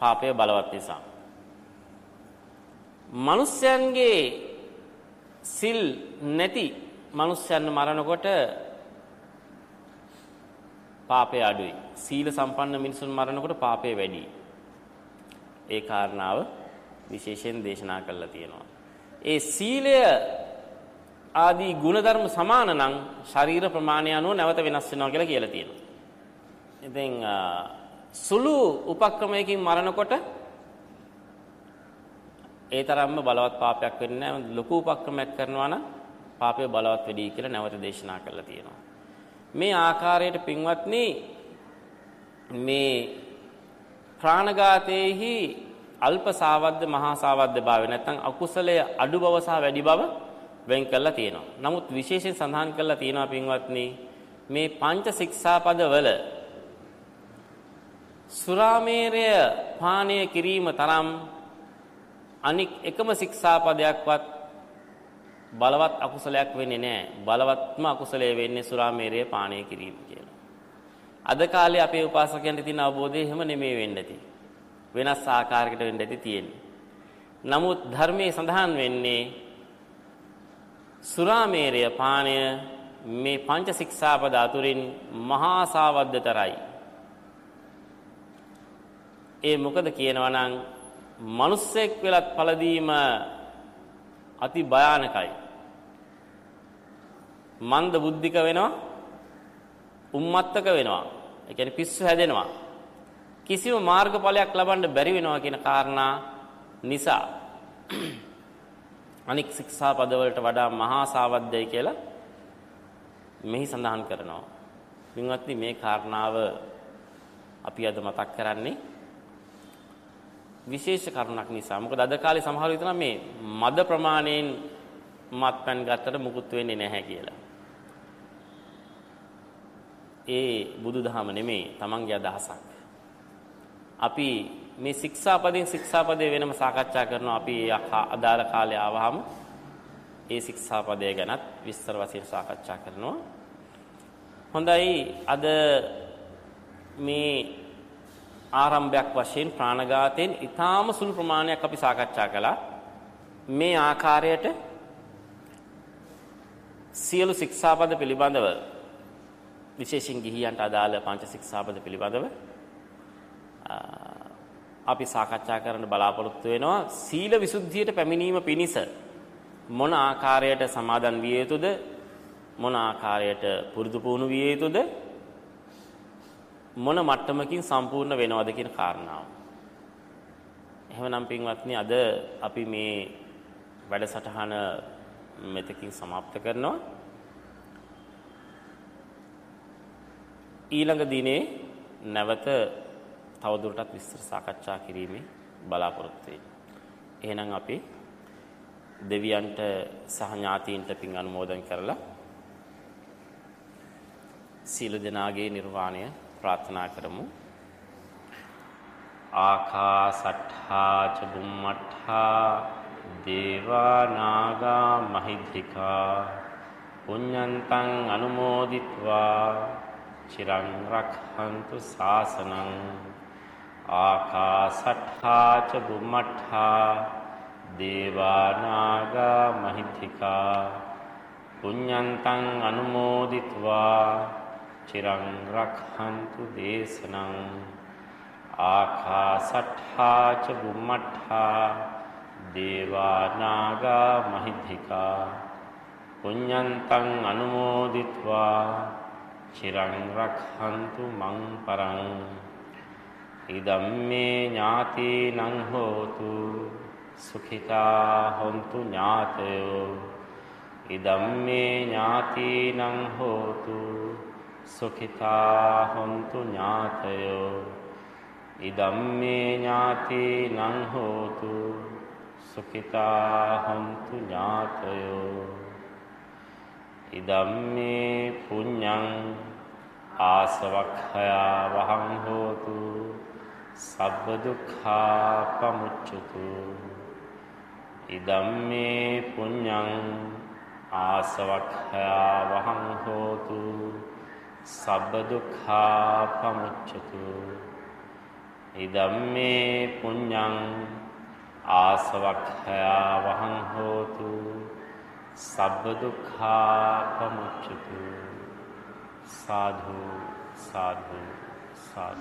පාපය බලවත් නිසා. මිනිස්යන්ගේ සිල් නැති මිනිස්යන් මරනකොට පාපය අඩුයි. සීල සම්පන්න මිනිසුන් මරනකොට පාපය වැඩි. ඒ කාරණාව විශේෂයෙන් දේශනා කළා තියෙනවා. ඒ සීලය ආදී ಗುಣධර්ම සමාන නම් ශරීර ප්‍රමාණය අනුව නැවත වෙනස් වෙනවා කියලා කියලා තියෙනවා. ඉතින් සුළු උපක්‍රමයකින් මරනකොට ඒ තරම්ම බලවත් පාපයක් වෙන්නේ නැහැ. ලොකු උපක්‍රමයක් කරනවා නම් පාපය බලවත් වෙඩි කියලා නැවත දේශනා කරලා තියෙනවා. මේ ආකාරයට පින්වත්නි මේ ප්‍රාණඝාතයේහි අල්ප සාවද්ද මහා සාවද්ද භාවය නැත්නම් අකුසලයේ අඩු බව සහ වැඩි බව වෙන් කරලා තියෙනවා. නමුත් විශේෂයෙන් සඳහන් කරලා තියෙනවා පින්වත්නි මේ පංච ශික්ෂාපද වල සුරාමේරය පානය කිරීම තරම් අනික් එකම ශික්ෂාපදයක්වත් බලවත් අකුසලයක් වෙන්නේ නැහැ. බලවත්ම අකුසලයේ වෙන්නේ සුරාමේරය පානය කිරීම කියලා. අද කාලේ අපේ උපාසකයන්ට තියෙන අවබෝධය එහෙම නෙමෙයි වෙන්න ඇති. වෙනස් ආකාරයකට වෙන්න ඇති තියෙන්නේ. නමුත් ධර්මයේ සඳහන් වෙන්නේ සුරාමේරය පානය මේ පංච ශික්ෂාපද අතුරින් මහා සාවද්දතරයි. ඒ මොකද කියනවා නම් මිනිස්සෙක් වෙලත් පළදීම අති භයානකයි. මන්ද බුද්ධික වෙනවා උම්මත්තක වෙනවා. ඒ කියන්නේ පිස්සු හැදෙනවා. කිසිම මාර්ගඵලයක් ලබන්න බැරි වෙනවා කියන කාරණා නිසා අනික් ශික්ෂා පදවලට වඩා මහා සාවද්දයි කියලා මෙහි සඳහන් කරනවා. මින්වත්නි මේ කාරණාව අපි අද මතක් කරන්නේ විශේෂ කරුණක් නිසා. මොකද අද කාලේ සමහරව හිතනවා මේ මද ප්‍රමාණයෙන් මත්පැන් ගත්තට මුකුත් වෙන්නේ නැහැ කියලා. ඒ බුදුදහම නෙමේ තමන්ගේ අදහසක්. අපි මේ ශික්ෂාපදයෙන් ශික්ෂාපදේ වෙනම සාකච්ඡා කරනවා අපි අදාළ කාලේ ආවහම ඒ ශික්ෂාපදය ගැනත් විස්තර වශයෙන් සාකච්ඡා කරනවා. හොඳයි අද මේ ආරම්භයක් වශයෙන් ප්‍රාණඝාතයෙන් ඊටාම සුළු ප්‍රමාණයක් අපි සාකච්ඡා කළා. මේ ආකාරයට සියලු ශික්ෂාපද පිළිබඳව විශේෂයෙන් ගිහියන්ට අදාළ පංච ශික්ෂාපද පිළිබඳව අපි සාකච්ඡා කරන්න බලාපොරොත්තු වෙනවා සීල විසුද්ධියට පැමිණීම පිණිස මොන ආකාරයට සමාදන් විය යුතුද මොන ආකාරයට පුරුදු පුහුණු විය යුතුද මොන මට්ටමකින් සම්පූර්ණ වෙනවද කියන කාරණාව. එහෙමනම් පින්වත්නි අද අපි මේ වැඩසටහන මෙතකින් સમાપ્ત කරනවා. ඊළඟ දිනේ නැවත තවදුරටත් විස්තර සාකච්ඡා කිරීමේ බලාපොරොත්තු වෙයි. එහෙනම් අපි දෙවියන්ට සහ ඥාතීන්ට පින් අනුමෝදන් කරලා සීල දනාගේ නිර්වාණය ප්‍රාර්ථනා කරමු. ආකාසට්ඨා ච බුම්මට්ඨා දේවා නාග මහිද්దికා පුඤ්ඤන්තං අනුමෝදිත්වා චිරං රක්ඛන්තු ශාසනං ආකාසට්ඨා ච බුම්මට්ඨා දේවානාගා මහිත්‍තිකා පුඤ්ඤන්තං අනුමෝදිත්වා චිරං රක්ඛන්තු දේශනං ආකාසට්ඨා ච බුම්මට්ඨා දේවානාගා මහිත්‍තිකා පුඤ්ඤන්තං අනුමෝදිත්වා චිරං රක්ඛන්තු මං පරං ඉදම්මේ ඥාතිනං හෝතු සුඛිතා හොන්තු ඥාතයෝ ඉදම්මේ ඥාතිනං හෝතු සුඛිතා හොන්තු ඥාතයෝ ඉදම්මේ ඥාතිනං හෝතු සුඛිතා හොන්තු ඥාතයෝ ඉදම්මේ පුඤ්ඤං ආසවක්ඛයා වහං හෝතු සබ්බ දුක්ඛා පමුච්ඡතු ඉදම්මේ පුඤ්ඤං ආසවක්ඛයා වහං හෝතු. සබ්බ දුක්ඛා පමුච්ඡතු ඉදම්මේ පුඤ්ඤං ආසවක්ඛයා වහං හෝතු. සබ්බ දුක්ඛා පමුච්ඡතු සාධු සාධු සාධු.